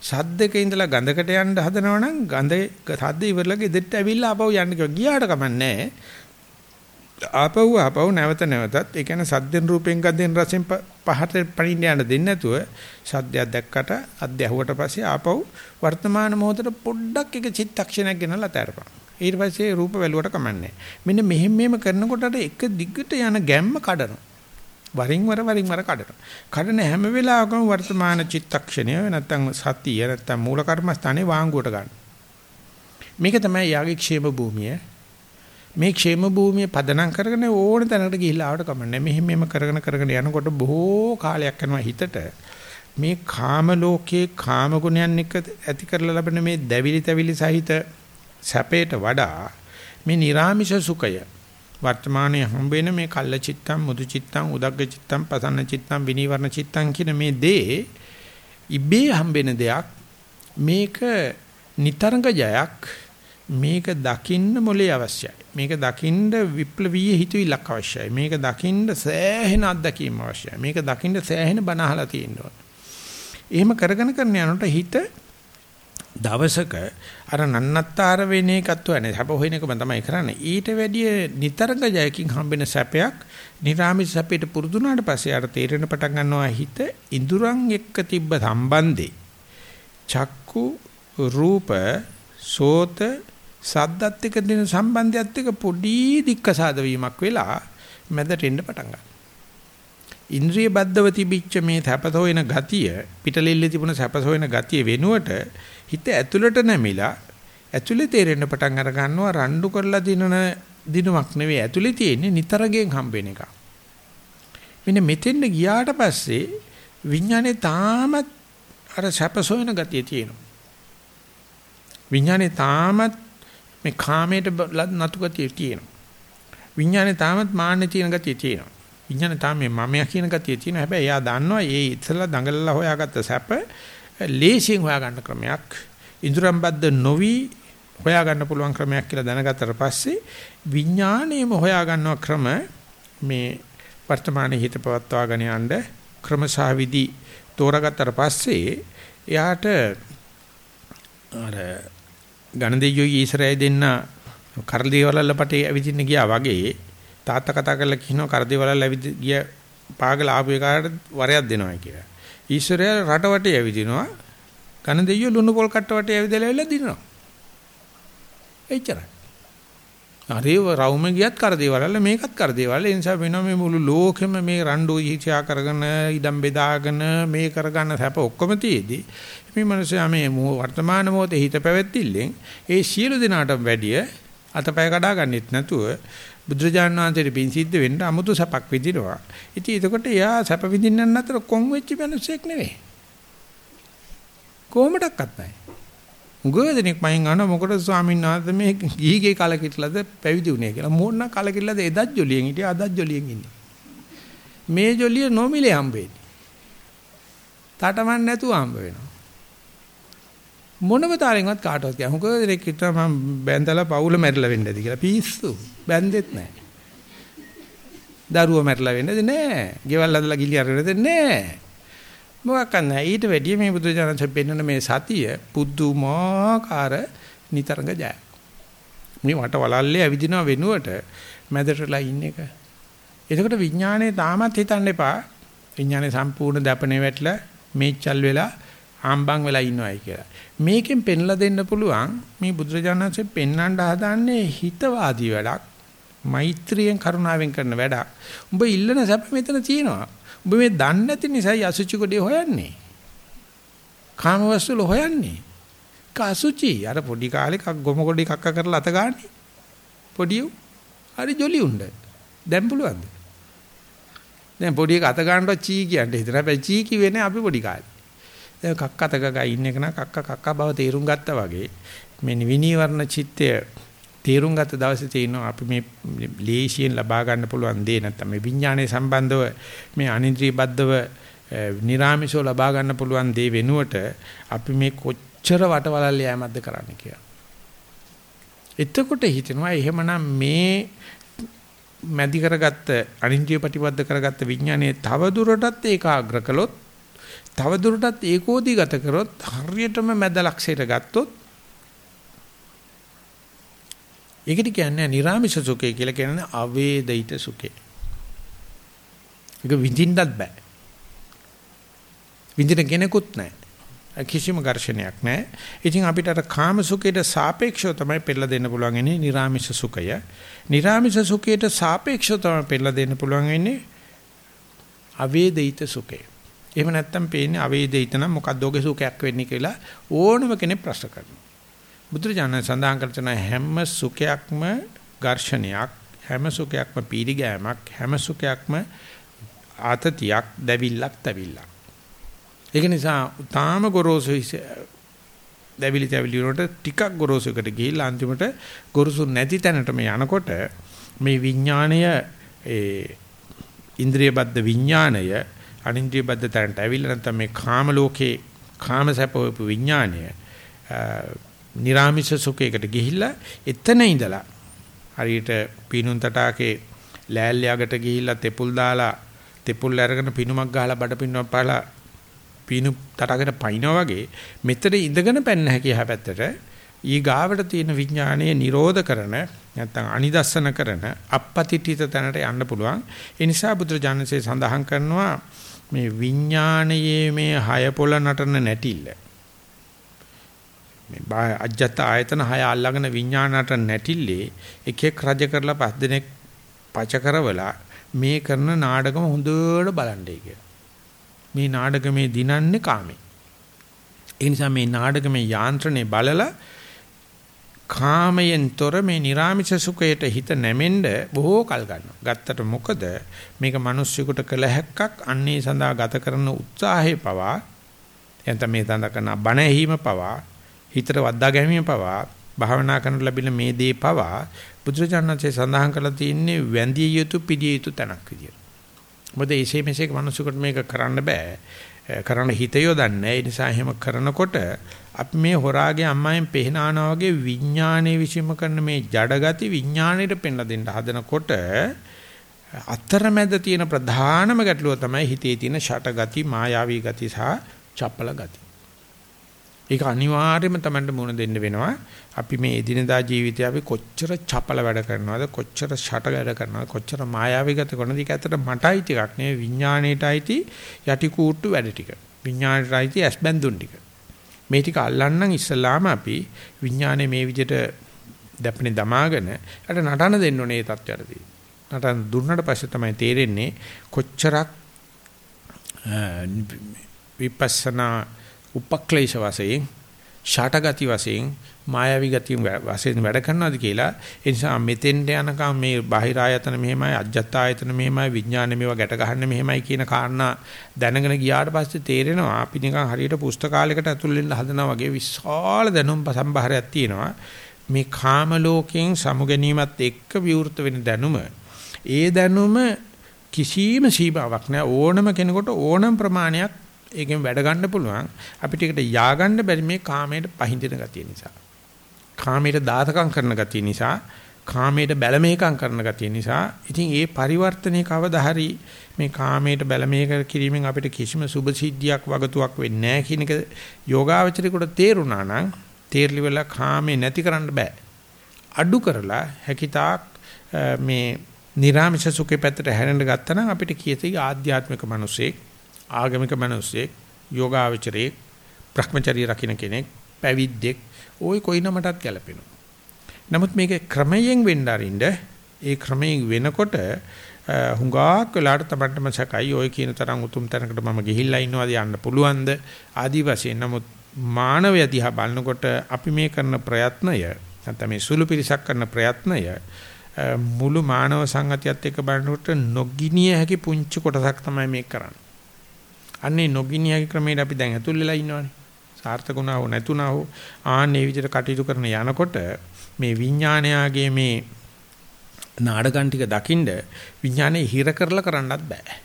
සද්දක ඉඳලා ගඳකට යන්න හදනවනම් ගඳ සද්ද ඉවරලා ගෙදෙට්ට ඇවිල්ලා ආපහු යන්න කිව්වා. ගියාට කමන්නේ ආපහු ආපහු නැවත නැවතත් ඒ කියන්නේ සද්දෙන් රූපෙන් ගඳෙන් රසෙන් පහට පණින්න යන්න දෙන්නේ නැතුව සද්දයක් දැක්කට අද්ද ඇහුවට පස්සේ ආපහු වර්තමාන මොහොතට පොඩ්ඩක් එක චිත්තක්ෂණයක් ගෙනල්ලා තැරපන්. ඊට පස්සේ රූප වැලුවට කමන්නේ. මෙන්න මෙහෙම මෙහෙම කරනකොට එක දිග්ගට යන ගැම්ම කඩනවා. වරින් වර වරින් වර කඩනවා. කඩන හැම වෙලාවකම වර්තමාන චිත්තක්ෂණය නැත්තම් සතිය නැත්තම් මූල කර්මස්ථානේ වාංගුවට ගන්න. මේක තමයි යාගේ ക്ഷേම භූමිය. මේ ക്ഷേම භූමිය පදනම් කරගෙන ඕන තැනකට ගිහිල්ලා ආවට කමන්නේ. මෙහෙම මෙහෙම කරගෙන කරගෙන යනකොට බොහෝ කාලයක් යනවා හිතට. මේ කාම ලෝකයේ කාම ගුණයන් එක්ක ඇති කරලා ලබන මේ දැවිලි තැවිලි සහිත සැපයට වඩා මේ නිර්ාමිෂ සුඛය වර්තමානයේ හම්බෙන මේ කල්ල චිත්තම් මුදු චිත්තම් උදග්ග චිත්තම් පසන්න චිත්තම් විනීවරණ චිත්තම් කියන මේ දේ ඉබේ හම්බෙන දෙයක්. මේක නිතරංග ජයක්. මේක දකින්න මොලේ අවශ්‍යයි. මේක දකින්න විප්ලවීය හිතවිල්ලක් අවශ්‍යයි. මේක දකින්න සෑහෙන අත්දැකීම් අවශ්‍යයි. මේක දකින්න සෑහෙන බණ අහලා තියෙන්න ඕන. එහෙම කරගෙන කරන යනකොට හිත දවසක අර නන්නත්තර වෙන එකත් වෙන්නේ. සැප හොයන එකම තමයි කරන්නේ. ඊට වැඩිය නිතරක ජයකින් හම්බෙන සැපයක් නිරාමිස සැපයට පුරුදුනාට පස්සේ අර තේරෙන පටන් ගන්නවා හිත ඉඳුරන් එක්ක තිබ්බ සම්බන්දේ චක්කු රූප සෝත සද්දත් එක්ක දෙන සම්බන්ධයත් එක්ක පොඩි දික්කසාද වීමක් වෙලා මැදට එන්න පටන් ගන්නවා. ඉන්ද්‍රිය බද්ධව තිබිච්ච මේ සැපසෝයන ගතිය පිටලෙල්ලේ තිබුණ සැපසෝයන ගතිය වෙනුවට හිත ඇතුළට නැමිලා ඇතුළේ තේරෙන්න පටන් අර ගන්නවා රණ්ඩු කරලා දිනන දිනුවක් නෙවෙයි ඇතුළේ තියෙන්නේ නිතරගෙන් හම්බෙන එක. මෙන්න මෙතෙන්ද ගියාට පස්සේ විඥානේ තාමත් අර සැපසොයන ගතිය තියෙනවා. විඥානේ තාමත් මේ කාමයට නතු ගතිය තියෙනවා. විඥානේ තාමත් මාන්නේ තියෙන ගතිය තියෙනවා. විඥානේ තාම මේ මමයා කියන ගතිය තියෙනවා. හැබැයි එයා දන්නවා ඒ ඉතලා දඟලලා හොයාගත්ත සැප ලේසියෙන් හොයාගන්න ක්‍රමයක් ඉඳුරම් බද්ද නොවි හොයාගන්න පුළුවන් ක්‍රමයක් කියලා දැනගත්තට පස්සේ විඥාණයම හොයාගන්නව ක්‍රම මේ වර්තමානයේ හිත පවත්වාගෙන යන්න ක්‍රම සහ විදි තෝරාගත්තට පස්සේ එයාට අර ගණදෙයියෝ ඊශ්‍රායල් දෙන්න කරදේවලල්ල පටේ ඇවිදින්න ගියා වගේ තාත්තා කතා කරලා කියනවා කරදේවලල්ල ඇවිද ගිය පාගල ආපු එකාට වරයක් දෙනවා කියලා. ඊශ්වරයා රට වටේ ඇවිදිනවා. ඝන දෙයියෝ ලුණු පොල් කට්ට වටේ ඇවිදලා ඇවිල්ලා දිනනවා. එච්චරයි. හරිව රවුම ගියත් කර දේවල් මේකත් කර දේවල් ඒ නිසා වෙනවා මේ මුළු ලෝකෙම මේ රණ්ඩු ඊචා කරගෙන ඉඩම් බෙදාගෙන මේ කරගන්න සැප ඔක්කොම තියේදී මේ මිනිස්සයා මේ වර්තමාන මොහොතේ හිත පැවැත්තිල්ලෙන් ඒ සියලු දිනාටම වැඩිය අතපය කඩා ගන්නෙත් නැතුව බුදුරජාණන් වහන්සේට පින් සිද්ධ වෙන්න 아무තු සැපක් විඳිනවා. ඉතින් එතකොට එයා සැප විඳින්නන් අතර කොන් වෙච්ච මිනිස්සෙක් නෙවෙයි. කොහොමඩක්වත් නැහැ. උගදෙනෙක් මයින් අහන මොකටද ස්වාමීන් වහන්සේ මේ ගිහිගේ කලකිටලද පැවිදි වුණේ කියලා. මොන කලකිටලද එදත් ජොලියෙන් හිටියා අදත් ජොලියෙන් ඉන්නේ. මේ ජොලිය නොමිලේ හම්බෙන්නේ. තටමන් නැතුව හම්බ වෙනවා. මොනම තාලෙන්වත් කාටවත් කියන්න. මොකද දෙනෙක් හිටවා මම බැඳලා පවුල මැරිලා වෙන්න ඇති කියලා. පිස්සු. බැන්දෙත් නැහැ. දරුවෝ මැරිලා වෙන්නද නැහැ. ගෙවල් හදලා ගිලි අරගෙනද නැහැ. මොකක් නැහැ. ඊට වැඩිය මේ බුදුජානක පෙන්වන මේ සතිය පුදුමාකාර නිතරංග ජය. මේ වට වලල්ලේ ඇවිදිනව වෙනුවට මැදටලා ඉන්න එක. එතකොට විඥානේ තාමත් හිතන්න එපා. විඥානේ සම්පූර්ණ දපනේ වැටලා මේචල් වෙලා ආම්බන් වෙලා ඉන්නවයි කියලා. මේකෙන් පෙන්ලා දෙන්න පුළුවන් මේ බුදුරජාණන්සේ පෙන්වන්න හදාන්නේ හිතවාදී වැඩක්. මෛත්‍රියෙන් කරුණාවෙන් කරන වැඩක්. උඹ ඉල්ලන සැප මෙතන තියෙනවා. උඹ මේ දන්නේ නැති නිසායි අසුචි කොටේ හොයන්නේ. කාමවස්තුල හොයන්නේ. කසුචි අර පොඩි කාලේ ගොම කොඩි කක්ක කරලා අත ගන්නනේ. පොඩි උ. හරි ජොලි උණ්ඩ. දැන් පුළුවන්ද? දැන් පොඩි එක අත ගන්නකොට චී කියන්නේ හිතන හැබැයි චී කිව්වේ අපි පොඩි කාලේ. දැන් කක්ක අත ගගා ඉන්න එක නා කක්ක කක්ක බව තේරුම් ගත්තා වගේ මේ විනීවරණ චිත්තය තේරුම් ගත්ත දවසේ තියෙනවා අපි මේ ලේසියෙන් ලබා ගන්න පුළුවන් දේ නැත්නම් මේ විඥානයේ සම්බන්ධව මේ අනින්ද්‍රිය බද්ධව නිර්ාමිෂව ලබා ගන්න පුළුවන් දේ වෙනුවට අපි මේ කොච්චර වටවලල් යෑමක්ද කරන්න කියලා. එතකොට හිතෙනවා එහෙමනම් මේ මැදි කරගත්ත අනින්ද්‍රිය ප්‍රතිබද්ධ කරගත්ත විඥානයේ තව දුරටත් ඒකාග්‍ර කළොත් තව දුරටත් ඒකෝදීගත කරොත් හරියටම මැද ලක්ෂයට ගත්තොත් ඒකට කියන්නේ නිර්ාමිෂ සුඛය කියලා කියන්නේ අවේදිත සුඛය. ඒක විඳින්නත් බෑ. විඳින කෙනෙකුත් නැහැ. කිසිම ඝර්ෂණයක් නැහැ. ඉතින් අපිට අර කාම සුඛයට සාපේක්ෂව තමයි පෙළ දෙන්න පුළුවන් ඉන්නේ නිර්ාමිෂ සුඛය. නිර්ාමිෂ සුඛයට සාපේක්ෂව තමයි පෙළ දෙන්න පුළුවන් ඉන්නේ අවේදිත සුඛය. එහෙම නැත්තම් පේන්නේ අවේදිත නම් මොකක්ද ඔගේ සුඛයක් වෙන්නේ කියලා ඕනම කෙනෙක් ප්‍රශ්න කරනවා. බුදුරජාණන් සඳහන් කරන හැම සුඛයක්ම ඝර්ෂණයක් හැම සුඛයක්ම පීඩිගෑමක් හැම සුඛයක්ම ආතතියක් දැවිල්ලක් තැවිල්ලක් ඒක නිසා තාම ගොරෝසු දැවිලි තැවිලි වලට ටිකක් ගොරෝසුකට ගිහිල්ලා අන්තිමට ගොරෝසු නැති තැනටම යනකොට මේ විඥාණය ඒ ඉන්ද්‍රිය බද්ධ විඥාණය අනින්ද්‍රිය බද්ධ තැනට ඇවිල්ලා නැත්නම් මේ කාම ලෝකේ කාම සැපවපු විඥාණය නිරාමිෂ සුඛයකට ගිහිල්ලා එතන ඉඳලා හරියට පීනුන් තටාකේ ලෑල්ලයකට ගිහිල්ලා තෙපුල් දාලා තෙපුල් අරගෙන පිනුමක් ගහලා බඩ පිනුමක් පාලා පීනු තටාකට පයින්නා වගේ මෙතන ඉඳගෙන පැන්න හැකිය හැපැත්තට ඊ ගාවට තියෙන විඥානයේ නිරෝධ කරන නැත්නම් අනිදස්සන කරන අපපතිටිත තැනට යන්න පුළුවන්. ඒ නිසා බුදුරජාණන්සේ සඳහන් කරනවා මේ විඥානයේ මේ හය පොළ නටන නැටිල්ල මේ අජ්ජත් ආයතන හය අල්ලගෙන විඥානට නැටිල්ලේ එක එක රජ කරලා පස් දිනක් පච කරවලා මේ කරන නාටකම හොඳට බලන්නේ කියලා. මේ නාටකමේ දිනන්නේ කාමේ. ඒ නිසා මේ නාටකමේ යාන්ත්‍රණය බලලා කාමයෙන් තොර මේ නිර්ාමිෂ සුඛයට හිත නැමෙන්න බොහෝ කල් ගන්නවා. ගත්තට මොකද මේක මිනිස්සුෙකුට කළ හැක්කක් අන්නේ සඳහා ගත කරන උත්සාහය පවා එතන මේ තඳ කරන බණ ඇහිම පවා හිතට වද්දා ගැනීම පවා භාවනා කරන ලැබෙන මේ දේ පවා බුදුරජාණන්සේ සඳහන් කරලා තියෙන්නේ වැඳිය යුතු පිළිය යුතු තැනක් විදියට. මොකද ඒසේ මෙසේ මිනිසුකට මේක කරන්න බෑ. කරන්න හිත යොදන්නේ. ඒ නිසා එහෙම කරනකොට අපි මේ හොරාගේ අම්මයෙන් පෙහනානා වගේ විඥානයේ විසීම කරන මේ ජඩගති විඥාණයට පෙන්ලා දෙන්න හදනකොට අතරමැද තියෙන ප්‍රධානම ගැටලුව තමයි හිතේ තියෙන ෂටගති මායාවී ගති සහ චපල ගති. ඒක අනිවාර්යයෙන්ම Tamanට මුණ දෙන්න වෙනවා. අපි මේ එදිනදා ජීවිතය අපි කොච්චර චපල වැඩ කරනවද කොච්චර ෂට වැඩ කරනවද කොච්චර මායාවිගත කරනවද ඒක ඇත්තට මටයි ටිකක් නේ විඥාණයටයි යටි කූට්ටු වැඩ ටික. විඥාණයටයි ඇස් බැඳුන් ටික. මේ ටික අල්ලන්නම් ඉස්සලාම අපි විඥානේ මේ විදිහට දැපනේ දමාගෙන අර නටන දෙන්න ඕනේ ඒ තත්ත්වයටදී. නටන දුන්නට පස්සේ තමයි තේරෙන්නේ කොච්චරක් විපස්සනා උපක්ලේශ වශයෙන් ෂාටගති වශයෙන් මායාවී ගතිය වශයෙන් වැඩ කරනවාද කියලා. ඒ නිසා මෙතෙන්ට යනකම් මේ බාහිර ආයතන මෙහෙමයි අජ්ජත් ආයතන මෙහෙමයි විඥාන මේවා ගැට ගන්න මෙහෙමයි කියන කාරණා දැනගෙන ගියාට පස්සේ තේරෙනවා අපි නිකන් හරියට පුස්තකාලයකට ඇතුල් වෙන්න හදනවා වගේ විශාල දැනුම් සම්භාරයක් තියෙනවා. මේ කාම ලෝකයෙන් සමු ගැනීමත් එක්ක විවෘත වෙන දැනුම. ඒ දැනුම කිසිම සීමාවක් නැහැ ඕනම කෙනෙකුට ඕනම ප්‍රමාණයක් ඒකෙන් වැඩ ගන්න පුළුවන්. අපිට ඒකට ය아가න්න බැරි මේ කාමයට පහඳින ගතිය නිසා. කාමයට දාතකම් කරන ගතිය නිසා, කාමයට බැලමේකම් කරන ගතිය නිසා, ඉතින් ඒ පරිවර්තනයේ කවදා හරි මේ කාමයට බැලමේක කිරීමෙන් අපිට කිසිම සුභ සිද්ධියක් වගතුවක් වෙන්නේ නැහැ කියන එක යෝගාවචරිකට තේරුණා නම් තේරලි වෙලා කාමේ නැති කරන්න බෑ. අඩු කරලා හැකිතාක් මේ නිර්ාමිෂ සුඛේ පැත්තට හැරෙන්න ගත්තා නම් අපිට කීයතේ ආධ්‍යාත්මික මිනිසෙක් ආගමික මිනිසෙක් යෝගාවචරයේ භ්‍රමචර්ය රකින්න කෙනෙක් පැවිද්දෙක් ওই කොයි නමටත් ගැලපෙනවා. නමුත් මේක ක්‍රමයෙන් වෙන්න අරින්න ඒ ක්‍රමයෙන් වෙනකොට හුඟක් වෙලාට තමන්ටම සැකයි ඔය කියන තරම් උතුම් තැනකට මම ගිහිල්ලා ඉන්නවාද යන්න පුළුවන්ද ආදි වශයෙන් නමුත් මානවය දිහා බලනකොට අපි මේ කරන ප්‍රයත්නය නැත්නම් මේ සුළු පිරිසක් කරන ප්‍රයත්නය මුළු මානව සංගතියත් එක්ක බලනකොට නොගිනිය හැකි පුංචි කොටසක් තමයි මේක කරන්නේ. අන්නේ නොගිනිය හැකි ක්‍රමයට අපි දැන් ඇතුල් වෙලා ඉන්නවනේ. සාර්ථකුණා හෝ නැතුණා හෝ ආන්නේ විදිහට කටයුතු කරන යනකොට මේ විඥානයාගේ මේ නාඩගම් ටික දකින්න විඥානේ හිර කරලා කරන්නත් බෑ.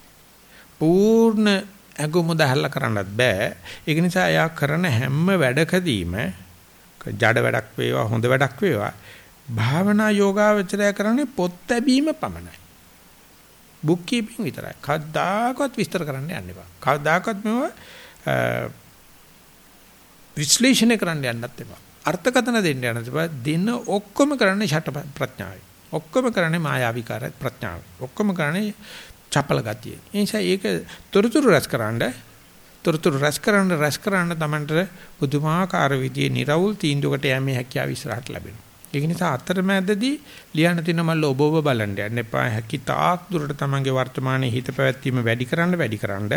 පූර්ණ අගොමුද හැල්ලා කරන්නත් බෑ. ඒක නිසා එයා කරන හැම වැඩකදීම ජඩ වැඩක් වේවා හොඳ වැඩක් වේවා භාවනා යෝගාවචරය කරන්නේ පොත් ලැබීම පමණයි. බුක් කීපින් විතරයි. කවදාකවත් විස්තර කරන්න යන්න එපා. කවදාකවත් මේව විශ්ලේෂණය කරන්න යන්නත් එපා. අර්ථකථන දෙන්න යන්නත් එපා. දින ඔක්කොම කරන්නේ ෂට ප්‍රඥාවයි. ඔක්කොම කරන්නේ මායාවිකාර ප්‍රඥාවයි. ඔක්කොම කරන්නේ චපල ගතිය. ඒ නිසා ඒක තොරතුරු රැස්කරනද තොරතුරු රැස්කරන රැස්කරන තමන්ට පුදුමාකාර විදිහේ निराවුල් තීන්දුවකට යෑමේ හැකියාව ඉස්සරහට ලැබෙනවා. ඒක නිසා අතරමැදදී ලියන්න තියෙන මල්ල ඔබ ඔබ බලන්න යන්න එපා. හැකි තාක් දුරට තමන්ගේ වර්තමානයේ හිත පැවැත්වීම වැඩි කරන්න වැඩි කරන්න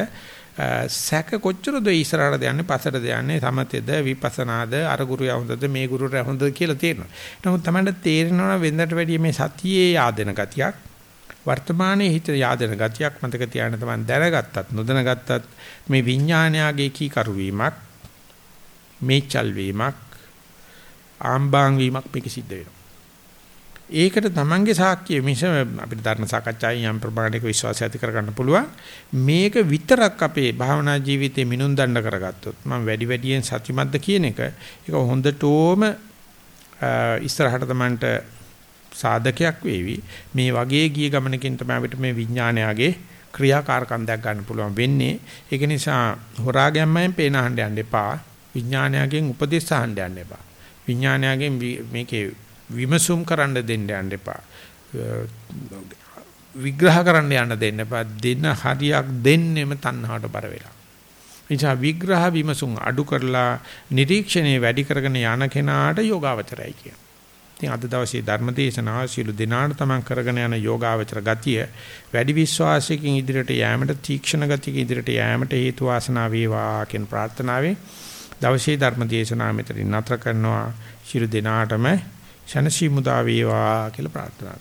සැක කොච්චරද ඉස්සරහට යන්නේ පස්සට යන්නේ සමතේද විපස්සනාද අර ගුරු යහොඳද මේ ගුරුට යහොඳද කියලා තේරෙනවා. නමුත් තමන්ට තේරෙනවා වෙනදට වැඩිය මේ සතියේ yaadena ගතියක් වර්තමානයේ හිත yaadena ගතියක් මතක තියාගෙන තමයි දැනගත්තත් නොදැනගත්තත් මේ විඥානයාගේ කීකරු වීමක් මේචල් වීමක් ආම්බාන් වීමක් මේක සිද්ධ වෙනවා. ඒකට තමන්ගේ සාක්කිය මිස අපිට ධර්ම සාකච්ඡාවෙන් යම් ප්‍රමාණයක විශ්වාසය ඇති කරගන්න පුළුවන්. මේක විතරක් අපේ භාවනා ජීවිතේ මිනුම් දණ්ඩ කරගත්තොත් මම වැඩි වැඩියෙන් සත්‍යමත්ද කියන එක ඒක හොඳටම ඉස්සරහට තමන්ට සාධකයක් වේවි. මේ වගේ ගිය ගමනකින් තමයි අපිට මේ විඥානයගේ ක්‍රියාකාරකම් දැක් ගන්න පුළුවන් වෙන්නේ. ඒක නිසා හොරා ගැම්මෙන් පේන අහන්න යන්න එපා. විඥානයගෙන් උපදේශ අහන්න යන්න එපා. විඥානයගෙන් මේකේ විමසුම් කරන්න දෙන්න යන්න එපා. විග්‍රහ කරන්න යන්න දෙන්න එපා. දෙන හරියක් දෙන්නෙම තණ්හාවට බර වෙලා. නිසා විග්‍රහ විමසුම් අඩු කරලා නිරීක්ෂණය වැඩි කරගෙන යන කෙනාට යෝගාවචරයි කියන. ඉතින් අද දවසේ ධර්ම දේශනාව සියලු දිනාට තමන් කරගෙන යන යෝගාවචර ගතිය වැඩි විශ්වාසයකින් ඉදිරියට යෑමට තීක්ෂණ ගතියකින් ඉදිරියට යෑමට හේතු වාසනා වේවා කියන ප්‍රාර්ථනාවෙන් දවසේ ධර්ම දේශනාව මෙතනින් නතර කරනවා. ශිරු දිනාටම ශනසි මුදා වේවා කියලා ප්‍රාර්ථනා